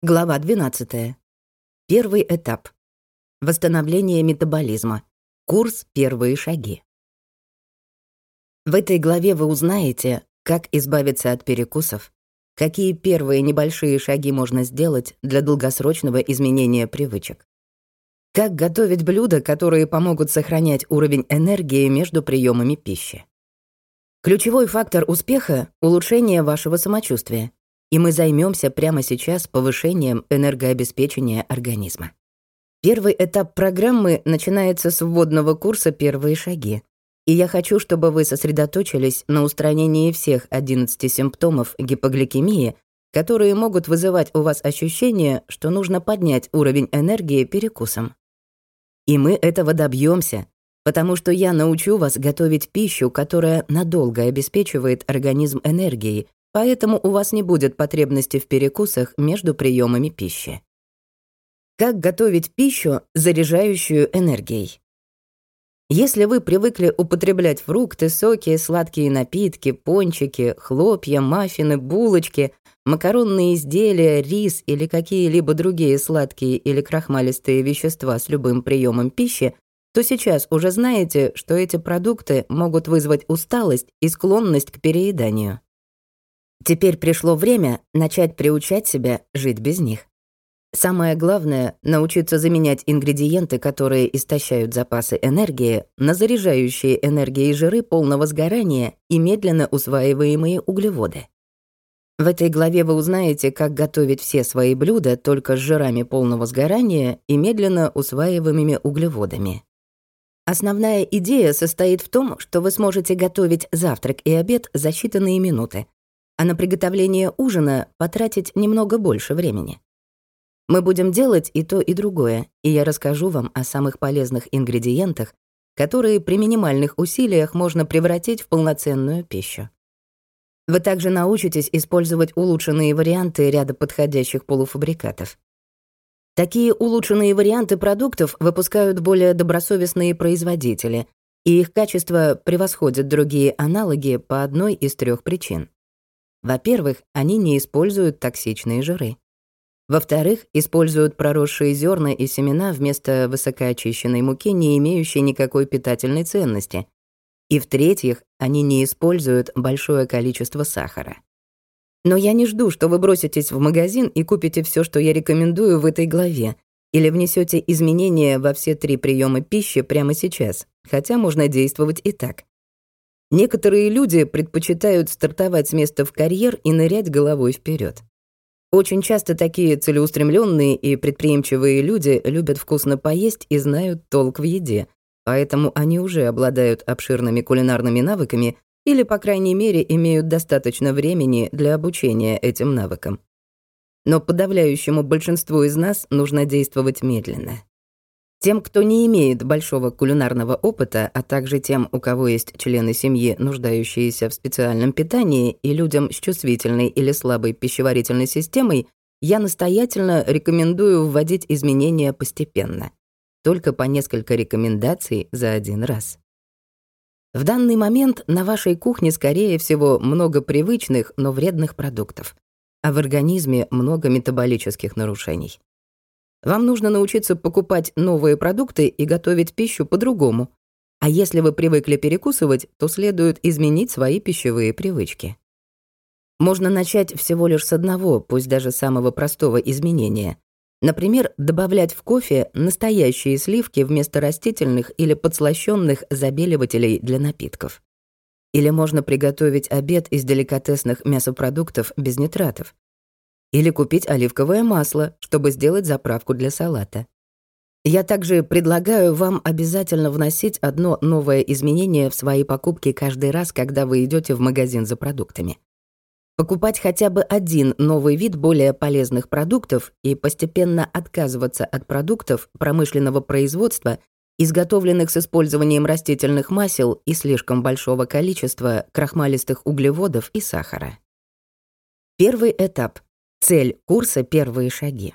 Глава 12. Первый этап. Восстановление метаболизма. Курс «Первые шаги». В этой главе вы узнаете, как избавиться от перекусов, какие первые небольшие шаги можно сделать для долгосрочного изменения привычек, как готовить блюда, которые помогут сохранять уровень энергии между приемами пищи. Ключевой фактор успеха — улучшение вашего самочувствия — и мы займемся прямо сейчас повышением энергообеспечения организма. Первый этап программы начинается с вводного курса «Первые шаги». И я хочу, чтобы вы сосредоточились на устранении всех 11 симптомов гипогликемии, которые могут вызывать у вас ощущение, что нужно поднять уровень энергии перекусом. И мы этого добьемся, потому что я научу вас готовить пищу, которая надолго обеспечивает организм энергией, поэтому у вас не будет потребности в перекусах между приемами пищи. Как готовить пищу, заряжающую энергией? Если вы привыкли употреблять фрукты, соки, сладкие напитки, пончики, хлопья, маффины, булочки, макаронные изделия, рис или какие-либо другие сладкие или крахмалистые вещества с любым приемом пищи, то сейчас уже знаете, что эти продукты могут вызвать усталость и склонность к перееданию. Теперь пришло время начать приучать себя жить без них. Самое главное — научиться заменять ингредиенты, которые истощают запасы энергии, на заряжающие энергией жиры полного сгорания и медленно усваиваемые углеводы. В этой главе вы узнаете, как готовить все свои блюда только с жирами полного сгорания и медленно усваиваемыми углеводами. Основная идея состоит в том, что вы сможете готовить завтрак и обед за считанные минуты, а на приготовление ужина потратить немного больше времени. Мы будем делать и то, и другое, и я расскажу вам о самых полезных ингредиентах, которые при минимальных усилиях можно превратить в полноценную пищу. Вы также научитесь использовать улучшенные варианты ряда подходящих полуфабрикатов. Такие улучшенные варианты продуктов выпускают более добросовестные производители, и их качество превосходит другие аналоги по одной из трех причин. Во-первых, они не используют токсичные жиры. Во-вторых, используют проросшие зерна и семена вместо высокоочищенной муки, не имеющей никакой питательной ценности. И в-третьих, они не используют большое количество сахара. Но я не жду, что вы броситесь в магазин и купите все, что я рекомендую в этой главе, или внесете изменения во все три приема пищи прямо сейчас, хотя можно действовать и так. Некоторые люди предпочитают стартовать с места в карьер и нырять головой вперед. Очень часто такие целеустремленные и предприимчивые люди любят вкусно поесть и знают толк в еде, поэтому они уже обладают обширными кулинарными навыками или, по крайней мере, имеют достаточно времени для обучения этим навыкам. Но подавляющему большинству из нас нужно действовать медленно. Тем, кто не имеет большого кулинарного опыта, а также тем, у кого есть члены семьи, нуждающиеся в специальном питании, и людям с чувствительной или слабой пищеварительной системой, я настоятельно рекомендую вводить изменения постепенно. Только по несколько рекомендаций за один раз. В данный момент на вашей кухне, скорее всего, много привычных, но вредных продуктов, а в организме много метаболических нарушений. Вам нужно научиться покупать новые продукты и готовить пищу по-другому. А если вы привыкли перекусывать, то следует изменить свои пищевые привычки. Можно начать всего лишь с одного, пусть даже самого простого изменения. Например, добавлять в кофе настоящие сливки вместо растительных или подслащённых забеливателей для напитков. Или можно приготовить обед из деликатесных мясопродуктов без нитратов или купить оливковое масло, чтобы сделать заправку для салата. Я также предлагаю вам обязательно вносить одно новое изменение в свои покупки каждый раз, когда вы идете в магазин за продуктами. Покупать хотя бы один новый вид более полезных продуктов и постепенно отказываться от продуктов промышленного производства, изготовленных с использованием растительных масел и слишком большого количества крахмалистых углеводов и сахара. Первый этап Цель курса — первые шаги.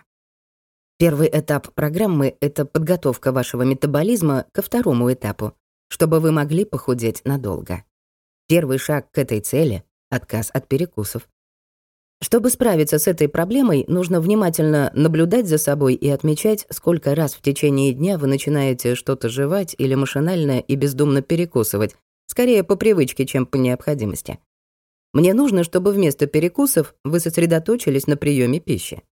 Первый этап программы — это подготовка вашего метаболизма ко второму этапу, чтобы вы могли похудеть надолго. Первый шаг к этой цели — отказ от перекусов. Чтобы справиться с этой проблемой, нужно внимательно наблюдать за собой и отмечать, сколько раз в течение дня вы начинаете что-то жевать или машинально и бездумно перекусывать, скорее по привычке, чем по необходимости. Мне нужно, чтобы вместо перекусов вы сосредоточились на приеме пищи.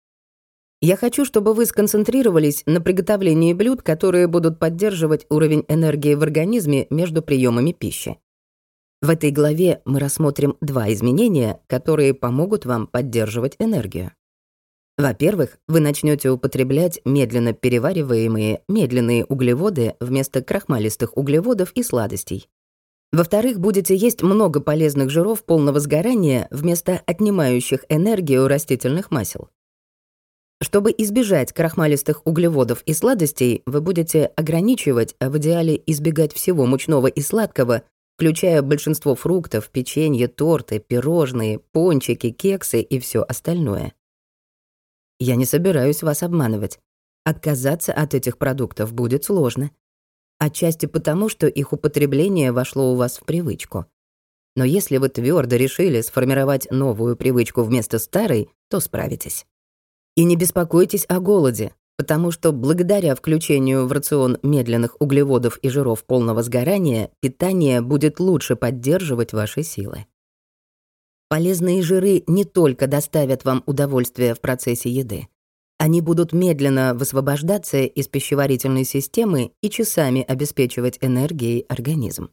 Я хочу, чтобы вы сконцентрировались на приготовлении блюд, которые будут поддерживать уровень энергии в организме между приемами пищи. В этой главе мы рассмотрим два изменения, которые помогут вам поддерживать энергию. Во-первых, вы начнете употреблять медленно перевариваемые медленные углеводы вместо крахмалистых углеводов и сладостей. Во-вторых, будете есть много полезных жиров полного сгорания вместо отнимающих энергию растительных масел. Чтобы избежать крахмалистых углеводов и сладостей, вы будете ограничивать, а в идеале избегать всего мучного и сладкого включая большинство фруктов, печенье, торты, пирожные, пончики, кексы и все остальное. Я не собираюсь вас обманывать. Отказаться от этих продуктов будет сложно. Отчасти потому, что их употребление вошло у вас в привычку. Но если вы твердо решили сформировать новую привычку вместо старой, то справитесь. И не беспокойтесь о голоде потому что благодаря включению в рацион медленных углеводов и жиров полного сгорания питание будет лучше поддерживать ваши силы. Полезные жиры не только доставят вам удовольствие в процессе еды. Они будут медленно высвобождаться из пищеварительной системы и часами обеспечивать энергией организм.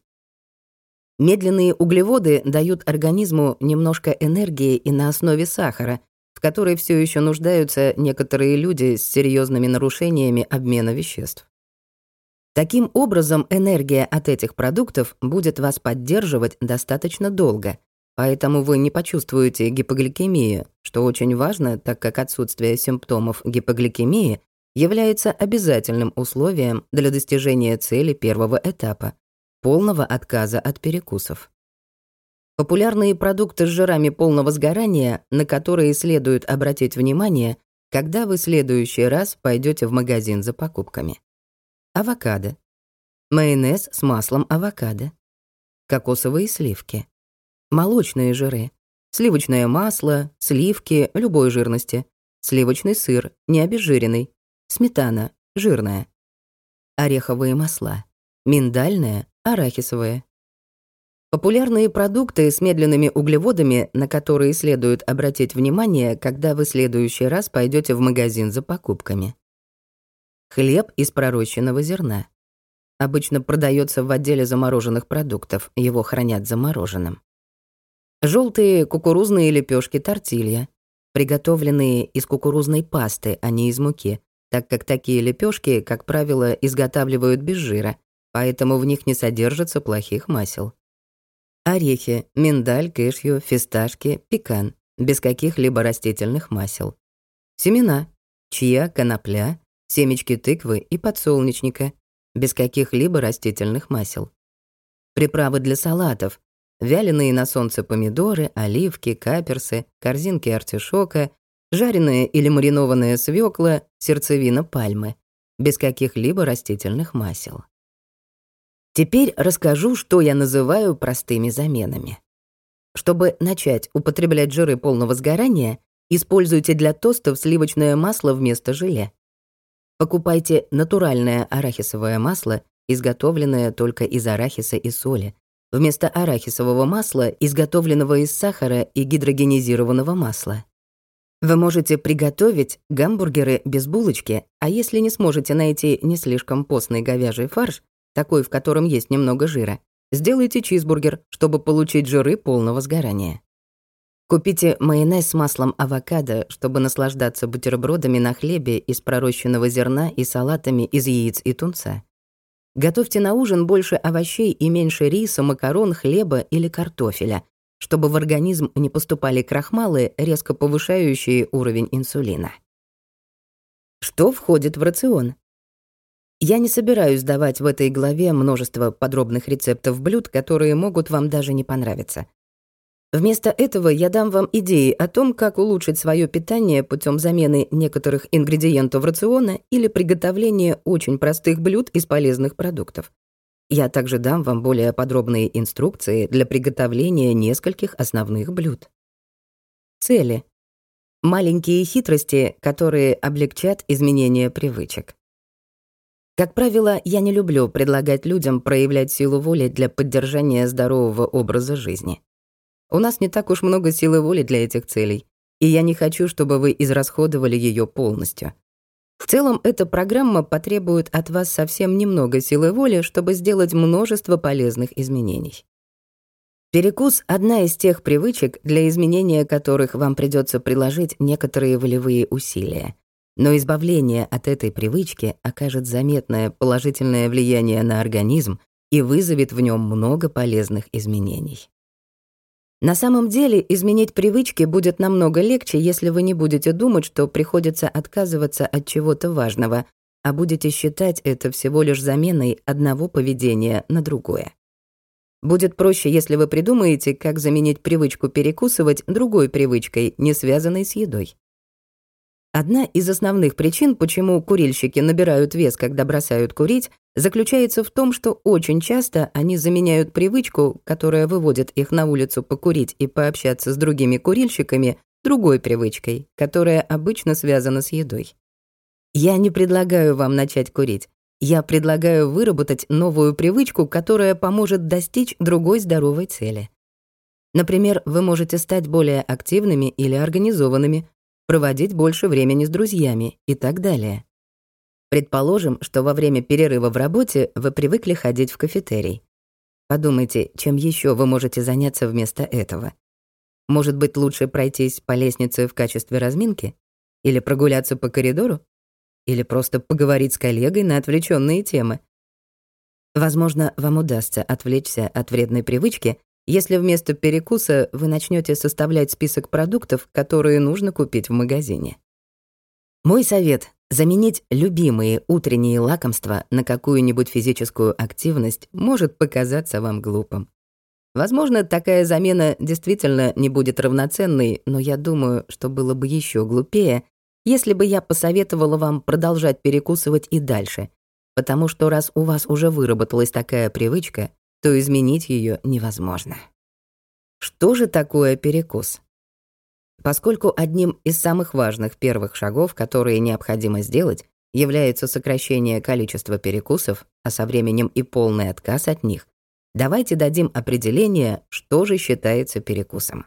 Медленные углеводы дают организму немножко энергии и на основе сахара, в которой все еще нуждаются некоторые люди с серьезными нарушениями обмена веществ. Таким образом, энергия от этих продуктов будет вас поддерживать достаточно долго, поэтому вы не почувствуете гипогликемию, что очень важно, так как отсутствие симптомов гипогликемии является обязательным условием для достижения цели первого этапа — полного отказа от перекусов. Популярные продукты с жирами полного сгорания, на которые следует обратить внимание, когда вы в следующий раз пойдете в магазин за покупками. Авокадо. Майонез с маслом авокадо. Кокосовые сливки. Молочные жиры. Сливочное масло, сливки любой жирности. Сливочный сыр, необезжиренный. Сметана, жирная. Ореховые масла. Миндальное, арахисовое. Популярные продукты с медленными углеводами, на которые следует обратить внимание, когда вы в следующий раз пойдете в магазин за покупками. Хлеб из пророщенного зерна. Обычно продается в отделе замороженных продуктов, его хранят замороженным. Желтые кукурузные лепешки тортилья, приготовленные из кукурузной пасты, а не из муки, так как такие лепешки, как правило, изготавливают без жира, поэтому в них не содержится плохих масел. Орехи, миндаль, кэшью, фисташки, пекан, без каких-либо растительных масел. Семена, чья, конопля, семечки тыквы и подсолнечника, без каких-либо растительных масел. Приправы для салатов, вяленые на солнце помидоры, оливки, каперсы, корзинки артишока, жареная или маринованная свекла, сердцевина пальмы, без каких-либо растительных масел. Теперь расскажу, что я называю простыми заменами. Чтобы начать употреблять жиры полного сгорания, используйте для тостов сливочное масло вместо желе. Покупайте натуральное арахисовое масло, изготовленное только из арахиса и соли, вместо арахисового масла, изготовленного из сахара и гидрогенизированного масла. Вы можете приготовить гамбургеры без булочки, а если не сможете найти не слишком постный говяжий фарш, такой, в котором есть немного жира, сделайте чизбургер, чтобы получить жиры полного сгорания. Купите майонез с маслом авокадо, чтобы наслаждаться бутербродами на хлебе из пророщенного зерна и салатами из яиц и тунца. Готовьте на ужин больше овощей и меньше риса, макарон, хлеба или картофеля, чтобы в организм не поступали крахмалы, резко повышающие уровень инсулина. Что входит в рацион? Я не собираюсь давать в этой главе множество подробных рецептов блюд, которые могут вам даже не понравиться. Вместо этого я дам вам идеи о том, как улучшить свое питание путем замены некоторых ингредиентов рациона или приготовления очень простых блюд из полезных продуктов. Я также дам вам более подробные инструкции для приготовления нескольких основных блюд. Цели. Маленькие хитрости, которые облегчат изменение привычек. Как правило, я не люблю предлагать людям проявлять силу воли для поддержания здорового образа жизни. У нас не так уж много силы воли для этих целей, и я не хочу, чтобы вы израсходовали ее полностью. В целом, эта программа потребует от вас совсем немного силы воли, чтобы сделать множество полезных изменений. Перекус — одна из тех привычек, для изменения которых вам придется приложить некоторые волевые усилия. Но избавление от этой привычки окажет заметное положительное влияние на организм и вызовет в нем много полезных изменений. На самом деле, изменить привычки будет намного легче, если вы не будете думать, что приходится отказываться от чего-то важного, а будете считать это всего лишь заменой одного поведения на другое. Будет проще, если вы придумаете, как заменить привычку перекусывать другой привычкой, не связанной с едой. Одна из основных причин, почему курильщики набирают вес, когда бросают курить, заключается в том, что очень часто они заменяют привычку, которая выводит их на улицу покурить и пообщаться с другими курильщиками, другой привычкой, которая обычно связана с едой. Я не предлагаю вам начать курить. Я предлагаю выработать новую привычку, которая поможет достичь другой здоровой цели. Например, вы можете стать более активными или организованными, проводить больше времени с друзьями и так далее. Предположим, что во время перерыва в работе вы привыкли ходить в кафетерий. Подумайте, чем еще вы можете заняться вместо этого. Может быть, лучше пройтись по лестнице в качестве разминки? Или прогуляться по коридору? Или просто поговорить с коллегой на отвлеченные темы? Возможно, вам удастся отвлечься от вредной привычки если вместо перекуса вы начнете составлять список продуктов, которые нужно купить в магазине. Мой совет — заменить любимые утренние лакомства на какую-нибудь физическую активность может показаться вам глупым. Возможно, такая замена действительно не будет равноценной, но я думаю, что было бы еще глупее, если бы я посоветовала вам продолжать перекусывать и дальше, потому что раз у вас уже выработалась такая привычка, то изменить ее невозможно. Что же такое перекус? Поскольку одним из самых важных первых шагов, которые необходимо сделать, является сокращение количества перекусов, а со временем и полный отказ от них, давайте дадим определение, что же считается перекусом.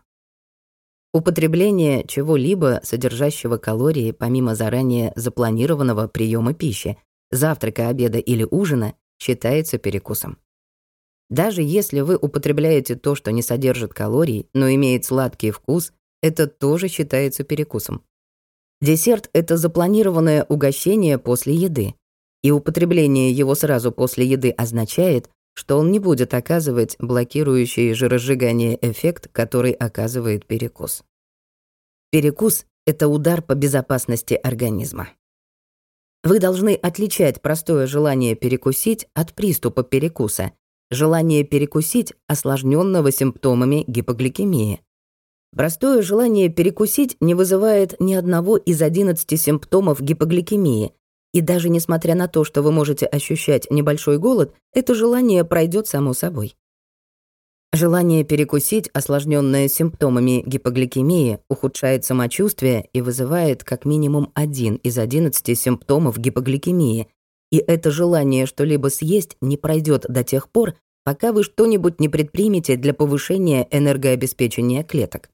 Употребление чего-либо, содержащего калории помимо заранее запланированного приема пищи, завтрака, обеда или ужина, считается перекусом. Даже если вы употребляете то, что не содержит калорий, но имеет сладкий вкус, это тоже считается перекусом. Десерт — это запланированное угощение после еды, и употребление его сразу после еды означает, что он не будет оказывать блокирующий жиросжигание эффект, который оказывает перекус. Перекус — это удар по безопасности организма. Вы должны отличать простое желание перекусить от приступа перекуса, желание перекусить, осложненного симптомами гипогликемии. Простое желание перекусить не вызывает ни одного из 11 симптомов гипогликемии, и даже несмотря на то, что вы можете ощущать небольшой голод, это желание пройдет само собой. Желание перекусить, осложненное симптомами гипогликемии, ухудшает самочувствие и вызывает как минимум один из 11 симптомов гипогликемии, и это желание что-либо съесть не пройдет до тех пор, пока вы что-нибудь не предпримете для повышения энергообеспечения клеток.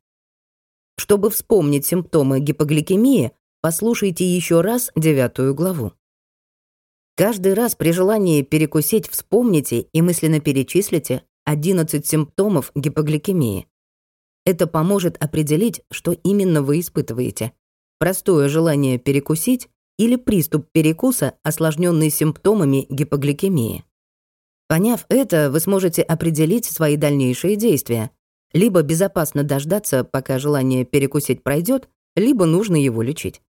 Чтобы вспомнить симптомы гипогликемии, послушайте еще раз девятую главу. Каждый раз при желании перекусить вспомните и мысленно перечислите 11 симптомов гипогликемии. Это поможет определить, что именно вы испытываете. Простое желание перекусить или приступ перекуса, осложненный симптомами гипогликемии. Поняв это, вы сможете определить свои дальнейшие действия. Либо безопасно дождаться, пока желание перекусить пройдет, либо нужно его лечить.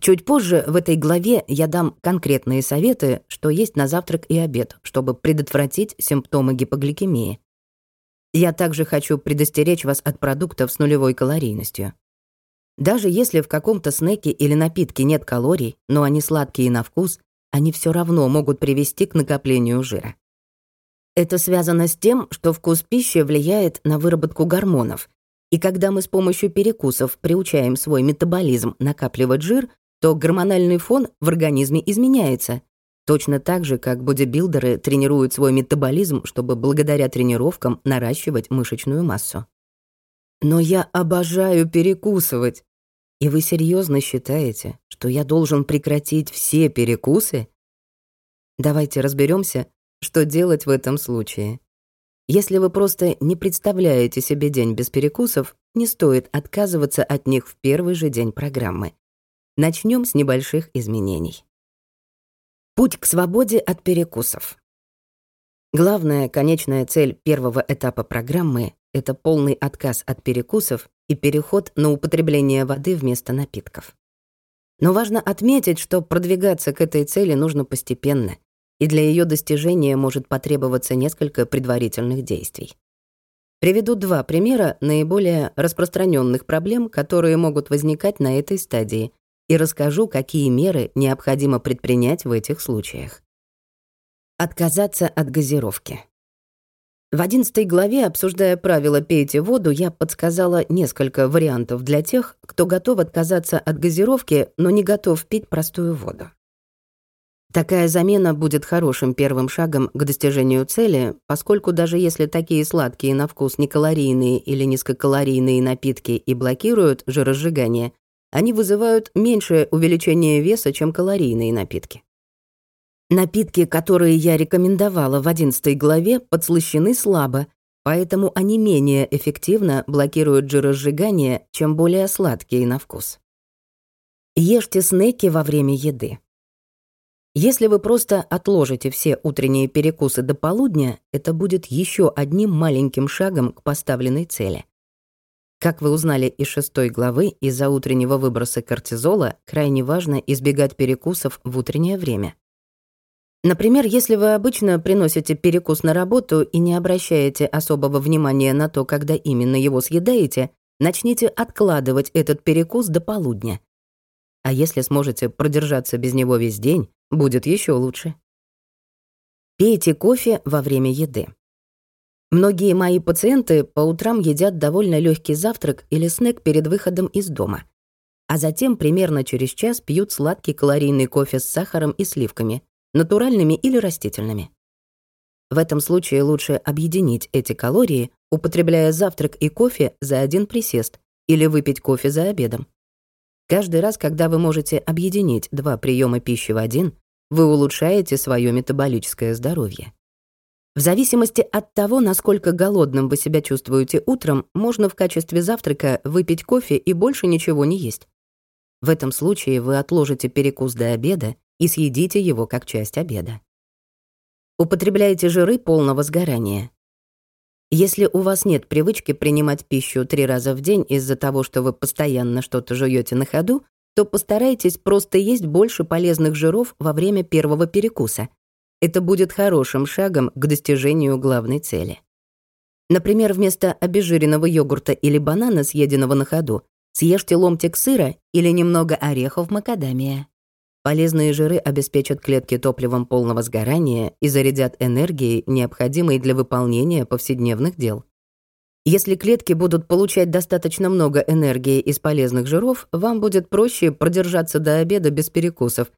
Чуть позже в этой главе я дам конкретные советы, что есть на завтрак и обед, чтобы предотвратить симптомы гипогликемии. Я также хочу предостеречь вас от продуктов с нулевой калорийностью. Даже если в каком-то снеке или напитке нет калорий, но они сладкие на вкус, они все равно могут привести к накоплению жира. Это связано с тем, что вкус пищи влияет на выработку гормонов, И когда мы с помощью перекусов приучаем свой метаболизм накапливать жир, то гормональный фон в организме изменяется. Точно так же, как бодибилдеры тренируют свой метаболизм, чтобы благодаря тренировкам наращивать мышечную массу. Но я обожаю перекусывать. И вы серьезно считаете, что я должен прекратить все перекусы? Давайте разберемся, что делать в этом случае. Если вы просто не представляете себе день без перекусов, не стоит отказываться от них в первый же день программы. Начнем с небольших изменений. Путь к свободе от перекусов. Главная конечная цель первого этапа программы это полный отказ от перекусов и переход на употребление воды вместо напитков. Но важно отметить, что продвигаться к этой цели нужно постепенно, и для ее достижения может потребоваться несколько предварительных действий. Приведу два примера наиболее распространенных проблем, которые могут возникать на этой стадии, и расскажу, какие меры необходимо предпринять в этих случаях. Отказаться от газировки. В одиннадцатой главе, обсуждая правила «пейте воду», я подсказала несколько вариантов для тех, кто готов отказаться от газировки, но не готов пить простую воду. Такая замена будет хорошим первым шагом к достижению цели, поскольку даже если такие сладкие на вкус некалорийные или низкокалорийные напитки и блокируют жиросжигание, они вызывают меньшее увеличение веса, чем калорийные напитки. Напитки, которые я рекомендовала в 11 главе, подслащены слабо, поэтому они менее эффективно блокируют жиросжигание, чем более сладкие на вкус. Ешьте снеки во время еды. Если вы просто отложите все утренние перекусы до полудня, это будет еще одним маленьким шагом к поставленной цели. Как вы узнали из шестой главы, из-за утреннего выброса кортизола крайне важно избегать перекусов в утреннее время. Например, если вы обычно приносите перекус на работу и не обращаете особого внимания на то, когда именно его съедаете, начните откладывать этот перекус до полудня. А если сможете продержаться без него весь день, будет еще лучше. Пейте кофе во время еды. Многие мои пациенты по утрам едят довольно легкий завтрак или снэк перед выходом из дома, а затем примерно через час пьют сладкий калорийный кофе с сахаром и сливками, натуральными или растительными. В этом случае лучше объединить эти калории, употребляя завтрак и кофе за один присест или выпить кофе за обедом. Каждый раз, когда вы можете объединить два приема пищи в один, вы улучшаете свое метаболическое здоровье. В зависимости от того, насколько голодным вы себя чувствуете утром, можно в качестве завтрака выпить кофе и больше ничего не есть. В этом случае вы отложите перекус до обеда и съедите его как часть обеда. Употребляйте жиры полного сгорания. Если у вас нет привычки принимать пищу три раза в день из-за того, что вы постоянно что-то жуете на ходу, то постарайтесь просто есть больше полезных жиров во время первого перекуса. Это будет хорошим шагом к достижению главной цели. Например, вместо обезжиренного йогурта или банана, съеденного на ходу, съешьте ломтик сыра или немного орехов макадамия. Полезные жиры обеспечат клетки топливом полного сгорания и зарядят энергией, необходимой для выполнения повседневных дел. Если клетки будут получать достаточно много энергии из полезных жиров, вам будет проще продержаться до обеда без перекусов,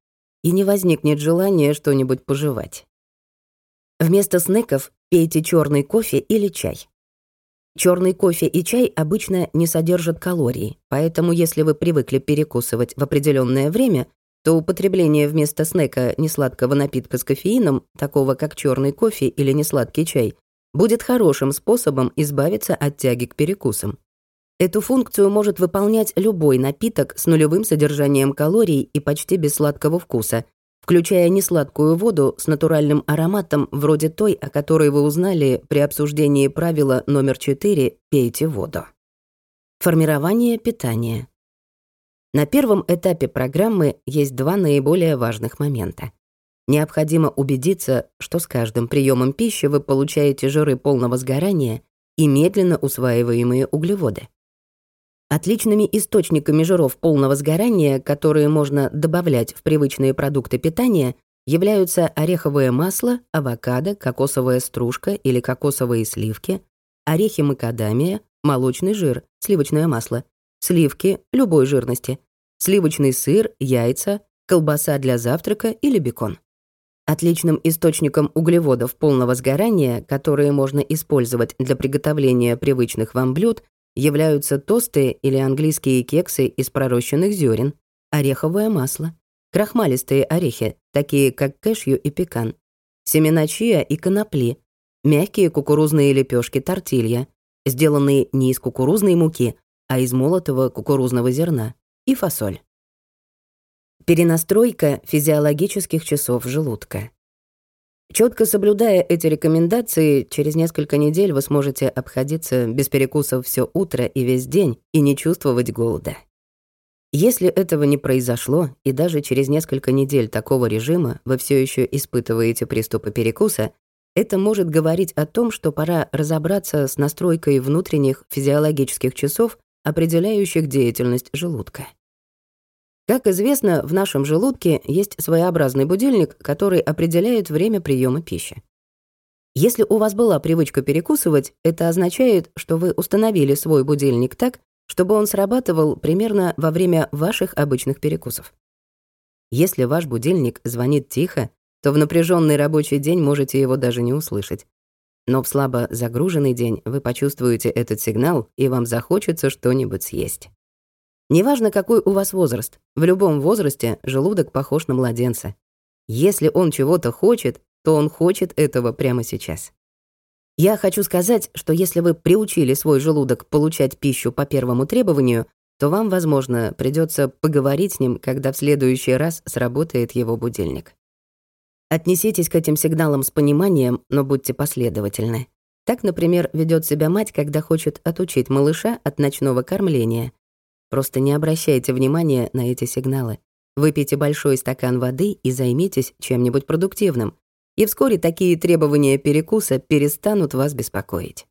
и не возникнет желания что-нибудь пожевать. Вместо снеков пейте черный кофе или чай. Черный кофе и чай обычно не содержат калорий, поэтому если вы привыкли перекусывать в определенное время, то употребление вместо снека несладкого напитка с кофеином, такого как черный кофе или несладкий чай, будет хорошим способом избавиться от тяги к перекусам. Эту функцию может выполнять любой напиток с нулевым содержанием калорий и почти без сладкого вкуса, включая несладкую воду с натуральным ароматом вроде той, о которой вы узнали при обсуждении правила номер 4 «Пейте воду». Формирование питания. На первом этапе программы есть два наиболее важных момента. Необходимо убедиться, что с каждым приемом пищи вы получаете жиры полного сгорания и медленно усваиваемые углеводы. Отличными источниками жиров полного сгорания, которые можно добавлять в привычные продукты питания, являются ореховое масло, авокадо, кокосовая стружка или кокосовые сливки, орехи макадамия, молочный жир, сливочное масло, сливки любой жирности, сливочный сыр, яйца, колбаса для завтрака или бекон. Отличным источником углеводов полного сгорания, которые можно использовать для приготовления привычных вам блюд, являются тосты или английские кексы из пророщенных зерен, ореховое масло, крахмалистые орехи, такие как кэшью и пекан, семена чиа и конопли, мягкие кукурузные лепешки тортилья, сделанные не из кукурузной муки, а из молотого кукурузного зерна, и фасоль. Перенастройка физиологических часов желудка. Четко соблюдая эти рекомендации, через несколько недель вы сможете обходиться без перекусов все утро и весь день и не чувствовать голода. Если этого не произошло, и даже через несколько недель такого режима вы все еще испытываете приступы перекуса, это может говорить о том, что пора разобраться с настройкой внутренних физиологических часов, определяющих деятельность желудка. Как известно, в нашем желудке есть своеобразный будильник, который определяет время приема пищи. Если у вас была привычка перекусывать, это означает, что вы установили свой будильник так, чтобы он срабатывал примерно во время ваших обычных перекусов. Если ваш будильник звонит тихо, то в напряженный рабочий день можете его даже не услышать. Но в слабо загруженный день вы почувствуете этот сигнал, и вам захочется что-нибудь съесть. Неважно, какой у вас возраст, в любом возрасте желудок похож на младенца. Если он чего-то хочет, то он хочет этого прямо сейчас. Я хочу сказать, что если вы приучили свой желудок получать пищу по первому требованию, то вам, возможно, придется поговорить с ним, когда в следующий раз сработает его будильник. Отнеситесь к этим сигналам с пониманием, но будьте последовательны. Так, например, ведет себя мать, когда хочет отучить малыша от ночного кормления, Просто не обращайте внимания на эти сигналы. Выпейте большой стакан воды и займитесь чем-нибудь продуктивным. И вскоре такие требования перекуса перестанут вас беспокоить.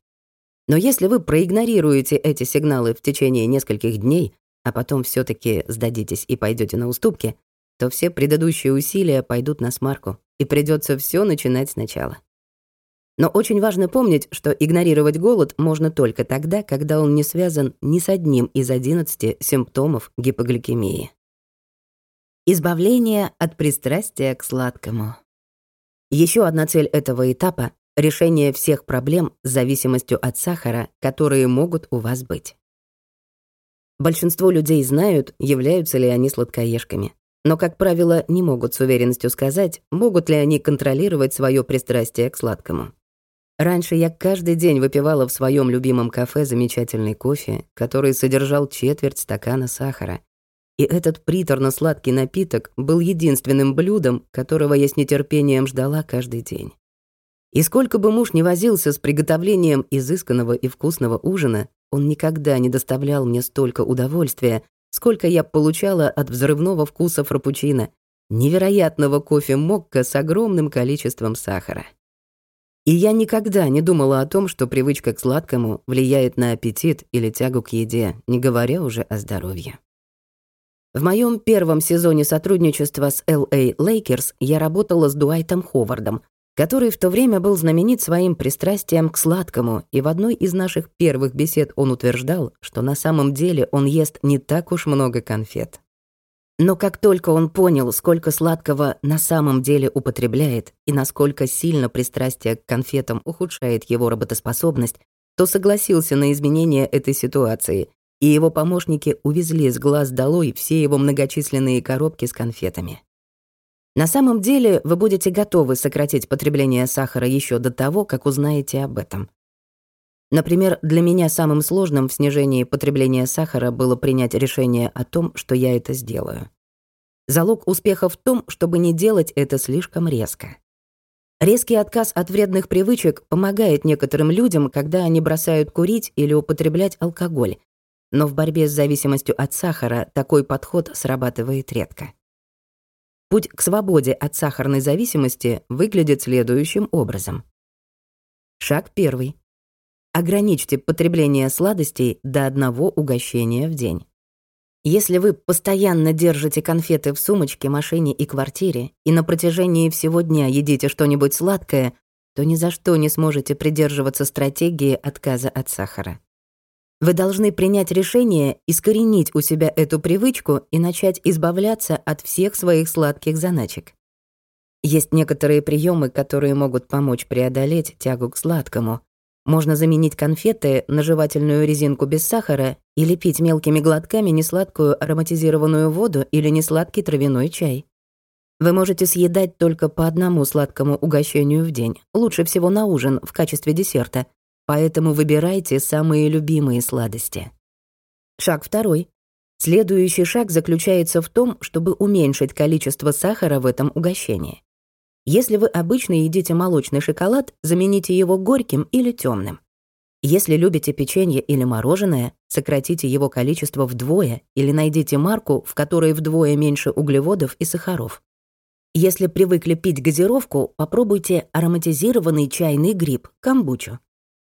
Но если вы проигнорируете эти сигналы в течение нескольких дней, а потом все таки сдадитесь и пойдете на уступки, то все предыдущие усилия пойдут на смарку, и придется все начинать сначала. Но очень важно помнить, что игнорировать голод можно только тогда, когда он не связан ни с одним из 11 симптомов гипогликемии. Избавление от пристрастия к сладкому. Еще одна цель этого этапа — решение всех проблем с зависимостью от сахара, которые могут у вас быть. Большинство людей знают, являются ли они сладкоежками, но, как правило, не могут с уверенностью сказать, могут ли они контролировать свое пристрастие к сладкому. Раньше я каждый день выпивала в своем любимом кафе замечательный кофе, который содержал четверть стакана сахара. И этот приторно-сладкий напиток был единственным блюдом, которого я с нетерпением ждала каждый день. И сколько бы муж ни возился с приготовлением изысканного и вкусного ужина, он никогда не доставлял мне столько удовольствия, сколько я получала от взрывного вкуса фрапучино, невероятного кофе мокко с огромным количеством сахара. И я никогда не думала о том, что привычка к сладкому влияет на аппетит или тягу к еде, не говоря уже о здоровье. В моем первом сезоне сотрудничества с LA Lakers я работала с Дуайтом Ховардом, который в то время был знаменит своим пристрастием к сладкому, и в одной из наших первых бесед он утверждал, что на самом деле он ест не так уж много конфет. Но как только он понял, сколько сладкого на самом деле употребляет и насколько сильно пристрастие к конфетам ухудшает его работоспособность, то согласился на изменение этой ситуации, и его помощники увезли с глаз долой все его многочисленные коробки с конфетами. На самом деле вы будете готовы сократить потребление сахара еще до того, как узнаете об этом. Например, для меня самым сложным в снижении потребления сахара было принять решение о том, что я это сделаю. Залог успеха в том, чтобы не делать это слишком резко. Резкий отказ от вредных привычек помогает некоторым людям, когда они бросают курить или употреблять алкоголь, но в борьбе с зависимостью от сахара такой подход срабатывает редко. Путь к свободе от сахарной зависимости выглядит следующим образом. Шаг первый. Ограничьте потребление сладостей до одного угощения в день. Если вы постоянно держите конфеты в сумочке, машине и квартире и на протяжении всего дня едите что-нибудь сладкое, то ни за что не сможете придерживаться стратегии отказа от сахара. Вы должны принять решение искоренить у себя эту привычку и начать избавляться от всех своих сладких заначек. Есть некоторые приемы, которые могут помочь преодолеть тягу к сладкому. Можно заменить конфеты на жевательную резинку без сахара или пить мелкими глотками несладкую ароматизированную воду или несладкий травяной чай. Вы можете съедать только по одному сладкому угощению в день, лучше всего на ужин в качестве десерта, поэтому выбирайте самые любимые сладости. Шаг второй. Следующий шаг заключается в том, чтобы уменьшить количество сахара в этом угощении. Если вы обычно едите молочный шоколад, замените его горьким или темным. Если любите печенье или мороженое, сократите его количество вдвое или найдите марку, в которой вдвое меньше углеводов и сахаров. Если привыкли пить газировку, попробуйте ароматизированный чайный гриб, камбучу.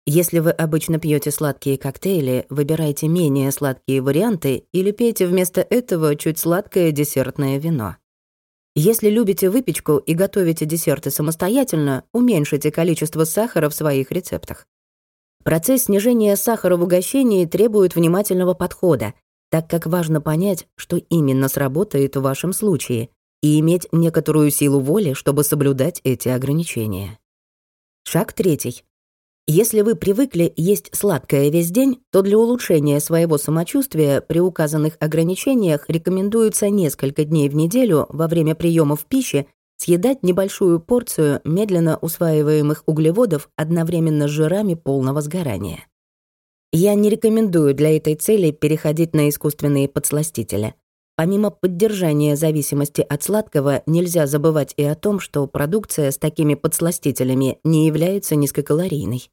Если вы обычно пьете сладкие коктейли, выбирайте менее сладкие варианты или пейте вместо этого чуть сладкое десертное вино. Если любите выпечку и готовите десерты самостоятельно, уменьшите количество сахара в своих рецептах. Процесс снижения сахара в угощении требует внимательного подхода, так как важно понять, что именно сработает в вашем случае, и иметь некоторую силу воли, чтобы соблюдать эти ограничения. Шаг третий. Если вы привыкли есть сладкое весь день, то для улучшения своего самочувствия при указанных ограничениях рекомендуется несколько дней в неделю во время приемов пищи съедать небольшую порцию медленно усваиваемых углеводов одновременно с жирами полного сгорания. Я не рекомендую для этой цели переходить на искусственные подсластители. Помимо поддержания зависимости от сладкого, нельзя забывать и о том, что продукция с такими подсластителями не является низкокалорийной.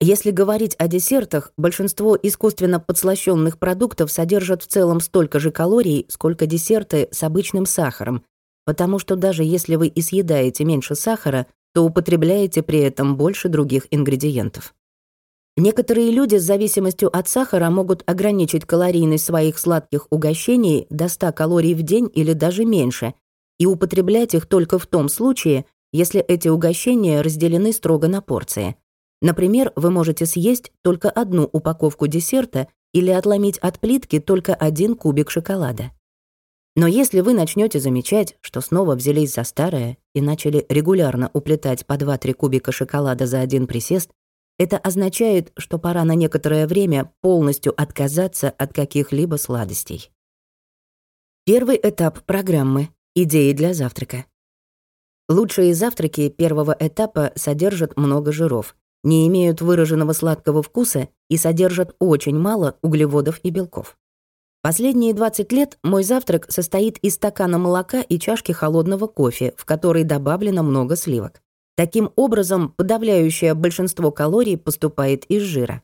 Если говорить о десертах, большинство искусственно подслащённых продуктов содержат в целом столько же калорий, сколько десерты с обычным сахаром, потому что даже если вы и съедаете меньше сахара, то употребляете при этом больше других ингредиентов. Некоторые люди с зависимостью от сахара могут ограничить калорийность своих сладких угощений до 100 калорий в день или даже меньше, и употреблять их только в том случае, если эти угощения разделены строго на порции. Например, вы можете съесть только одну упаковку десерта или отломить от плитки только один кубик шоколада. Но если вы начнете замечать, что снова взялись за старое и начали регулярно уплетать по 2-3 кубика шоколада за один присест, это означает, что пора на некоторое время полностью отказаться от каких-либо сладостей. Первый этап программы «Идеи для завтрака». Лучшие завтраки первого этапа содержат много жиров, не имеют выраженного сладкого вкуса и содержат очень мало углеводов и белков. Последние 20 лет мой завтрак состоит из стакана молока и чашки холодного кофе, в который добавлено много сливок. Таким образом, подавляющее большинство калорий поступает из жира.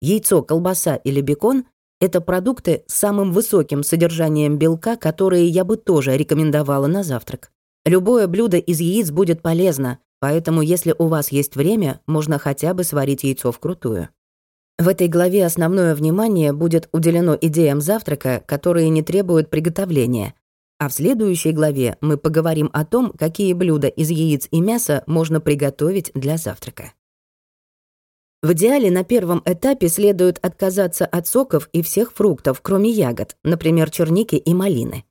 Яйцо, колбаса или бекон — это продукты с самым высоким содержанием белка, которые я бы тоже рекомендовала на завтрак. Любое блюдо из яиц будет полезно, поэтому если у вас есть время, можно хотя бы сварить яйцо вкрутую. В этой главе основное внимание будет уделено идеям завтрака, которые не требуют приготовления, а в следующей главе мы поговорим о том, какие блюда из яиц и мяса можно приготовить для завтрака. В идеале на первом этапе следует отказаться от соков и всех фруктов, кроме ягод, например, черники и малины.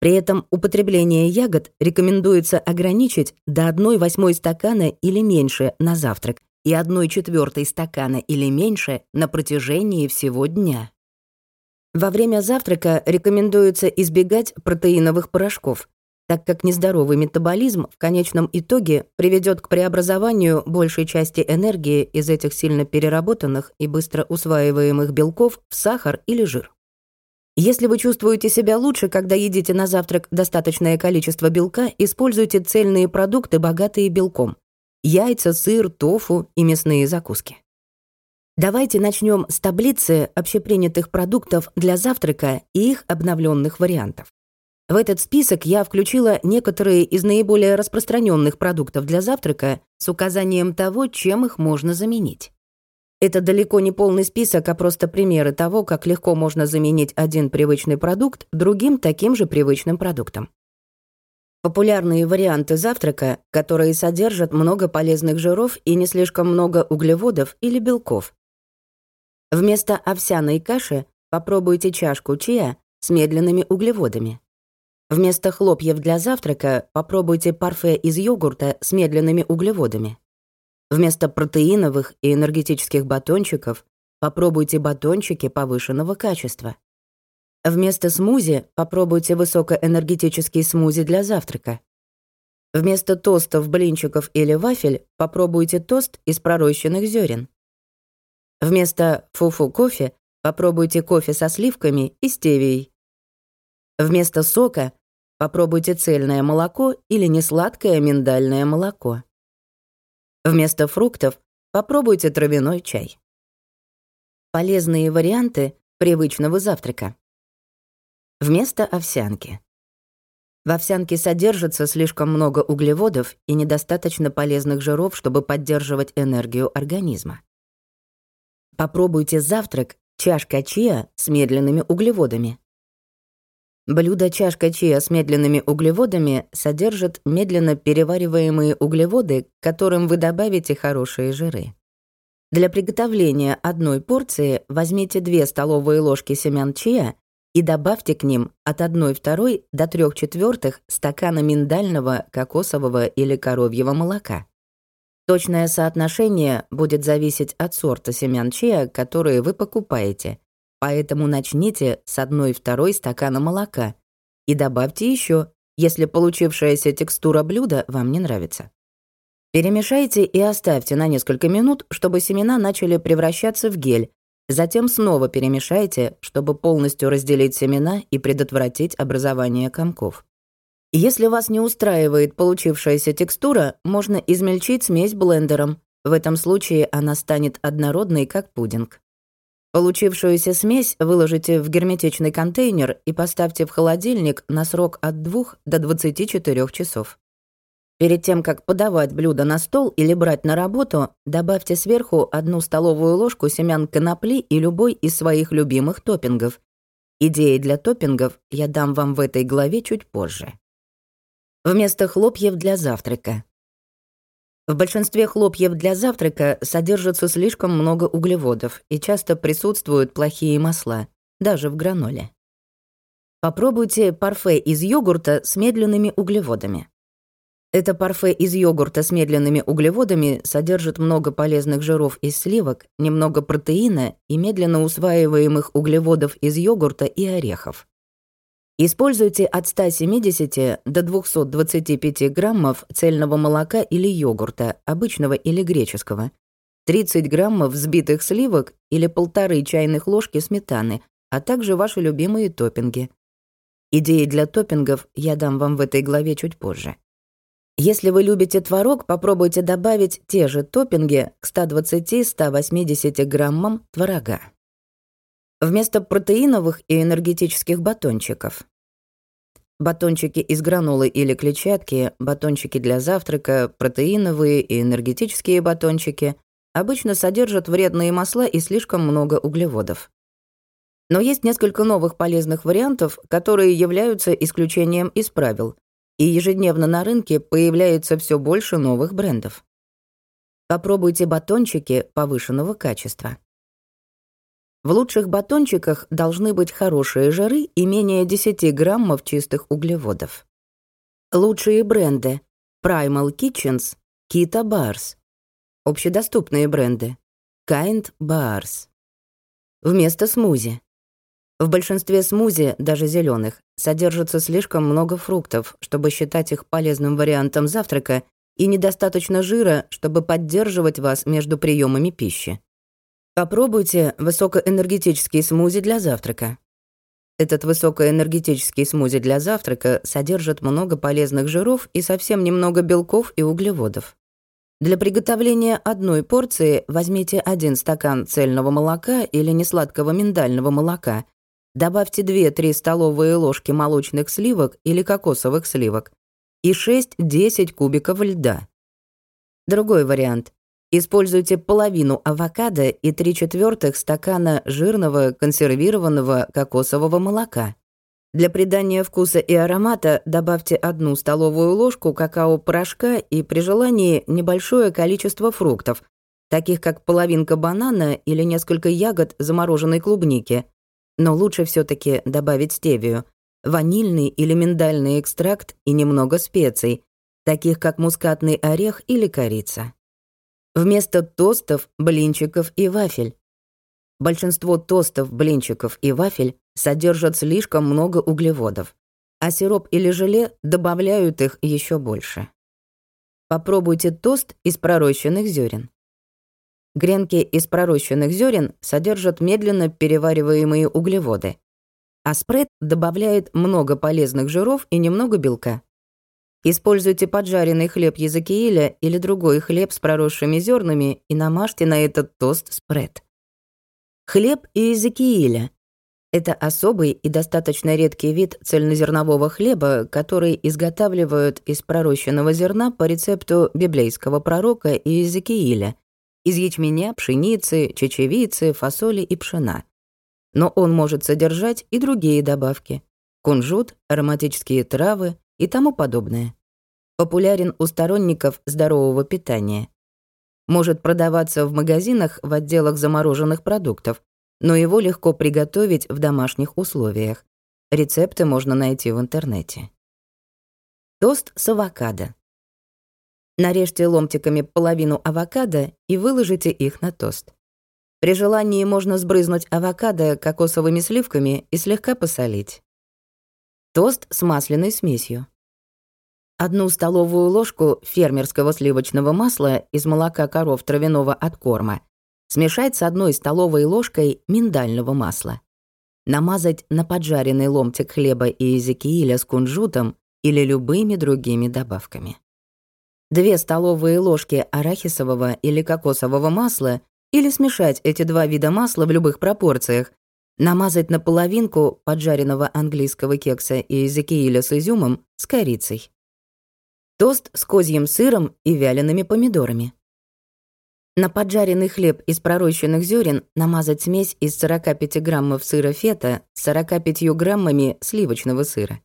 При этом употребление ягод рекомендуется ограничить до 1 восьмой стакана или меньше на завтрак и 1 четвертой стакана или меньше на протяжении всего дня. Во время завтрака рекомендуется избегать протеиновых порошков, так как нездоровый метаболизм в конечном итоге приведет к преобразованию большей части энергии из этих сильно переработанных и быстро усваиваемых белков в сахар или жир. Если вы чувствуете себя лучше, когда едите на завтрак достаточное количество белка, используйте цельные продукты, богатые белком. Яйца, сыр, тофу и мясные закуски. Давайте начнем с таблицы общепринятых продуктов для завтрака и их обновленных вариантов. В этот список я включила некоторые из наиболее распространенных продуктов для завтрака с указанием того, чем их можно заменить. Это далеко не полный список, а просто примеры того, как легко можно заменить один привычный продукт другим таким же привычным продуктом. Популярные варианты завтрака, которые содержат много полезных жиров и не слишком много углеводов или белков, Вместо овсяной каши попробуйте чашку чия с медленными углеводами. Вместо хлопьев для завтрака попробуйте парфе из йогурта с медленными углеводами. Вместо протеиновых и энергетических батончиков попробуйте батончики повышенного качества. Вместо смузи попробуйте высокоэнергетический смузи для завтрака. Вместо тостов, блинчиков или вафель попробуйте тост из пророщенных зерен. Вместо фуфу кофе попробуйте кофе со сливками и стевией. Вместо сока попробуйте цельное молоко или несладкое миндальное молоко. Вместо фруктов попробуйте травяной чай. Полезные варианты привычного завтрака. Вместо овсянки. В овсянке содержится слишком много углеводов и недостаточно полезных жиров, чтобы поддерживать энергию организма. Попробуйте завтрак чашка чиа с медленными углеводами. Блюдо чашка чиа с медленными углеводами содержит медленно перевариваемые углеводы, к которым вы добавите хорошие жиры. Для приготовления одной порции возьмите 2 столовые ложки семян чиа и добавьте к ним от 1,2 до 3 четвертых стакана миндального, кокосового или коровьего молока. Точное соотношение будет зависеть от сорта семян чиа, которые вы покупаете, поэтому начните с 1-2 стакана молока и добавьте еще, если получившаяся текстура блюда вам не нравится. Перемешайте и оставьте на несколько минут, чтобы семена начали превращаться в гель, Затем снова перемешайте, чтобы полностью разделить семена и предотвратить образование комков. Если вас не устраивает получившаяся текстура, можно измельчить смесь блендером. В этом случае она станет однородной, как пудинг. Получившуюся смесь выложите в герметичный контейнер и поставьте в холодильник на срок от 2 до 24 часов. Перед тем, как подавать блюдо на стол или брать на работу, добавьте сверху одну столовую ложку семян конопли и любой из своих любимых топпингов. Идеи для топпингов я дам вам в этой главе чуть позже. Вместо хлопьев для завтрака. В большинстве хлопьев для завтрака содержится слишком много углеводов и часто присутствуют плохие масла, даже в граноле. Попробуйте парфе из йогурта с медленными углеводами. Это парфе из йогурта с медленными углеводами содержит много полезных жиров из сливок, немного протеина и медленно усваиваемых углеводов из йогурта и орехов. Используйте от 170 до 225 граммов цельного молока или йогурта, обычного или греческого, 30 граммов взбитых сливок или полторы чайных ложки сметаны, а также ваши любимые топпинги. Идеи для топпингов я дам вам в этой главе чуть позже. Если вы любите творог, попробуйте добавить те же топпинги к 120-180 граммам творога. Вместо протеиновых и энергетических батончиков. Батончики из гранолы или клетчатки, батончики для завтрака, протеиновые и энергетические батончики обычно содержат вредные масла и слишком много углеводов. Но есть несколько новых полезных вариантов, которые являются исключением из правил, и ежедневно на рынке появляется все больше новых брендов. Попробуйте батончики повышенного качества. В лучших батончиках должны быть хорошие жиры и менее 10 граммов чистых углеводов. Лучшие бренды Primal Kitchens, Kita Bars. Общедоступные бренды Kind Bars. Вместо смузи в большинстве смузи, даже зеленых, содержится слишком много фруктов, чтобы считать их полезным вариантом завтрака, и недостаточно жира, чтобы поддерживать вас между приемами пищи. Попробуйте высокоэнергетический смузи для завтрака. Этот высокоэнергетический смузи для завтрака содержит много полезных жиров и совсем немного белков и углеводов. Для приготовления одной порции возьмите один стакан цельного молока или несладкого миндального молока Добавьте 2-3 столовые ложки молочных сливок или кокосовых сливок и 6-10 кубиков льда. Другой вариант. Используйте половину авокадо и 3 четвертых стакана жирного консервированного кокосового молока. Для придания вкуса и аромата добавьте одну столовую ложку какао-порошка и при желании небольшое количество фруктов, таких как половинка банана или несколько ягод замороженной клубники. Но лучше все таки добавить стевию, ванильный или миндальный экстракт и немного специй, таких как мускатный орех или корица. Вместо тостов, блинчиков и вафель. Большинство тостов, блинчиков и вафель содержат слишком много углеводов, а сироп или желе добавляют их еще больше. Попробуйте тост из пророщенных зерен. Гренки из пророщенных зерен содержат медленно перевариваемые углеводы, а спред добавляет много полезных жиров и немного белка. Используйте поджаренный хлеб языкииля или другой хлеб с проросшими зернами и намажьте на этот тост спред. Хлеб языкииля – это особый и достаточно редкий вид цельнозернового хлеба, который изготавливают из пророщенного зерна по рецепту библейского пророка и языкииля из ячменя, пшеницы, чечевицы, фасоли и пшена. Но он может содержать и другие добавки – кунжут, ароматические травы, и тому подобное. Популярен у сторонников здорового питания. Может продаваться в магазинах в отделах замороженных продуктов, но его легко приготовить в домашних условиях. Рецепты можно найти в интернете. Тост с авокадо. Нарежьте ломтиками половину авокадо и выложите их на тост. При желании можно сбрызнуть авокадо кокосовыми сливками и слегка посолить. Тост с масляной смесью. Одну столовую ложку фермерского сливочного масла из молока коров травяного откорма смешать с одной столовой ложкой миндального масла. Намазать на поджаренный ломтик хлеба и эзекииля с кунжутом или любыми другими добавками. Две столовые ложки арахисового или кокосового масла или смешать эти два вида масла в любых пропорциях, намазать на половинку поджаренного английского кекса и эзекииля с изюмом с корицей. Тост с козьим сыром и вялеными помидорами. На поджаренный хлеб из пророщенных зерен намазать смесь из 45 граммов сыра фета с 45 граммами сливочного сыра.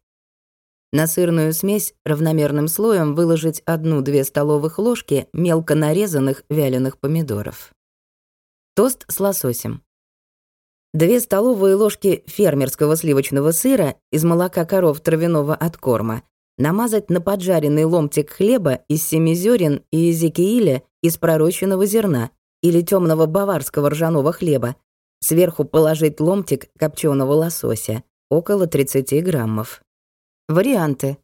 На сырную смесь равномерным слоем выложить 1-2 столовых ложки мелко нарезанных вяленых помидоров. Тост с лососем. 2 столовые ложки фермерского сливочного сыра из молока коров травяного откорма намазать на поджаренный ломтик хлеба из семи зерен и эзекииля из пророщенного зерна или темного баварского ржаного хлеба. Сверху положить ломтик копченого лосося, около 30 граммов. Варианты.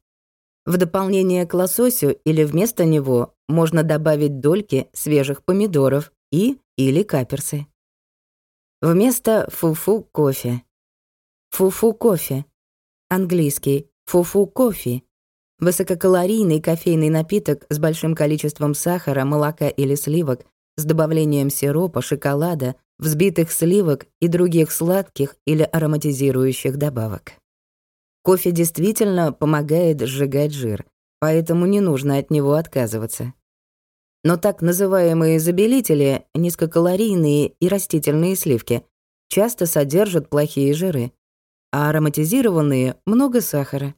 В дополнение к лососю или вместо него можно добавить дольки свежих помидоров и или каперсы. Вместо фуфу кофе. Фуфу кофе. Английский фуфу кофе Высококалорийный кофейный напиток с большим количеством сахара, молока или сливок, с добавлением сиропа, шоколада, взбитых сливок и других сладких или ароматизирующих добавок. Кофе действительно помогает сжигать жир, поэтому не нужно от него отказываться. Но так называемые забелители, низкокалорийные и растительные сливки, часто содержат плохие жиры, а ароматизированные — много сахара.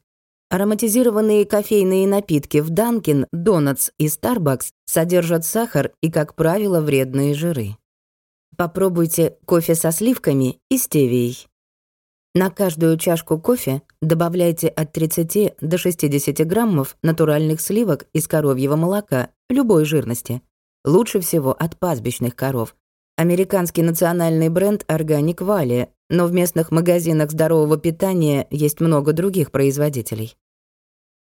Ароматизированные кофейные напитки в Dunkin', Donuts и Starbucks содержат сахар и, как правило, вредные жиры. Попробуйте кофе со сливками и стевией. На каждую чашку кофе добавляйте от 30 до 60 граммов натуральных сливок из коровьего молока любой жирности. Лучше всего от пастбищных коров. Американский национальный бренд Organic Valley но в местных магазинах здорового питания есть много других производителей.